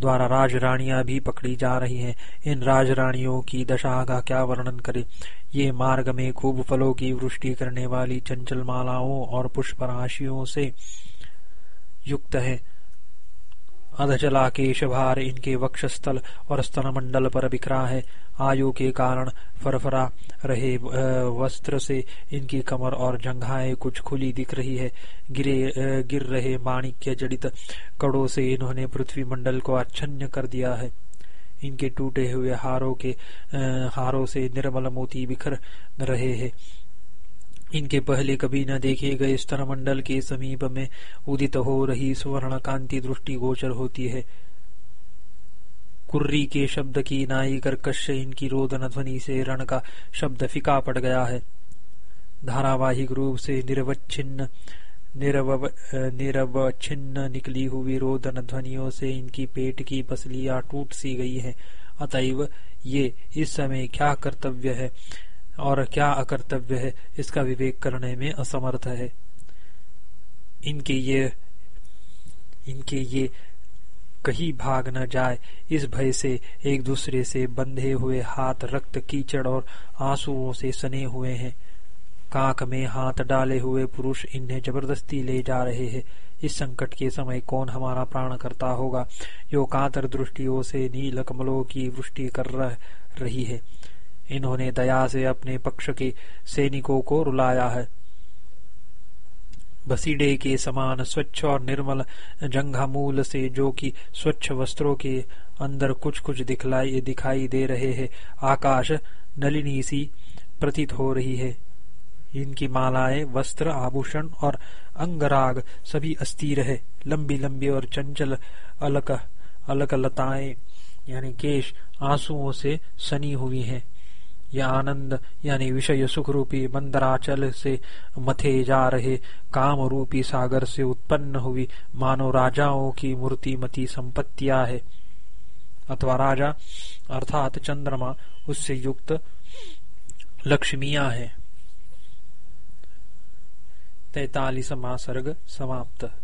द्वारा राजरानियाँ भी पकड़ी जा रही हैं। इन राजरानियों की दशा का क्या वर्णन करें? ये मार्ग में खूब फलों की वृष्टि करने वाली चंचल मालाओं और पुष्प राशियों से युक्त है। अधजला केश भार इनके वक्षस्थल और स्तन मंडल पर बिखरा है। आयु के कारण फरफरा रहे वस्त्र से इनकी कमर और जंघाएँ कुछ खुली दिख रही है। गिरे गिर रहे माणिक्य जड़ित कड़ों से इन्होंने पृथ्वी मंडल को अच्छन्य कर दिया है। इनके टूटे हुए हारों के हारों से निर्मल मोती बिखर रहे हैं। इनके पहले कभी न देखे गए स्तर मंडल के समीप में उदित हो रही स्वर्ण कांति दृष्टि गोचर होती है। कुर्री के शब्द की नाई कर्कश इनकी रोदन ध्वनि से रण का शब्द फिका पड़ गया है। धारावाहिक रूप से निर्वच्छिन्न निरवच्छिन्न निकली हुई रोदन ध्वनियों से इनकी पेट की पसलियाँ टूट सी गई है। अतएव ये इस समय क्या कर्तव्य है? और क्या अकर्तव्य है? इसका विवेक करने में असमर्थ है। इनके ये इनके ये कहीं भाग न जाए। इस भय से एक दूसरे से बंधे हुए हाथ, रक्त, कीचड़ और आंसुओं से सने हुए हैं। काक में हाथ डाले हुए पुरुष इन्हें ज़बरदस्ती ले जा रहे हैं। इस संकट के समय कौन हमारा प्राण करता होगा? जो कातर दृष्टियों से नील कमलों की वृष्टि कर रही है। इन्होंने दया से अपने पक्ष के सैनिकों को रुलाया है। बसीडे के समान स्वच्छ और निर्मल जंघामूल से जो कि स्वच्छ वस्त्रों के अंदर कुछ कुछ दिखलाई, दिखाई दे रहे हैं, आकाश नलिनी सी प्रतीत हो रही है। इनकी मालाएँ वस्त्र, आभूषण और अंगराग सभी अस्थिर है। लंबी लंबी और चंचल अलक अलक लताएँ यानी केश आंसुओं से सनी हुई हैं। यह आनंद, यानी विषय सुख रूपी मंदराचल से मथे जा रहे काम रूपी सागर से उत्पन्न हुई मानो राजाओं की मूर्ति मूर्तिमती संपत्तियाँ है। अथवा राजा, अर्थात चंद्रमा, उससे युक्त लक्ष्मिया है। तैतालीसवा सर्ग समाप्त।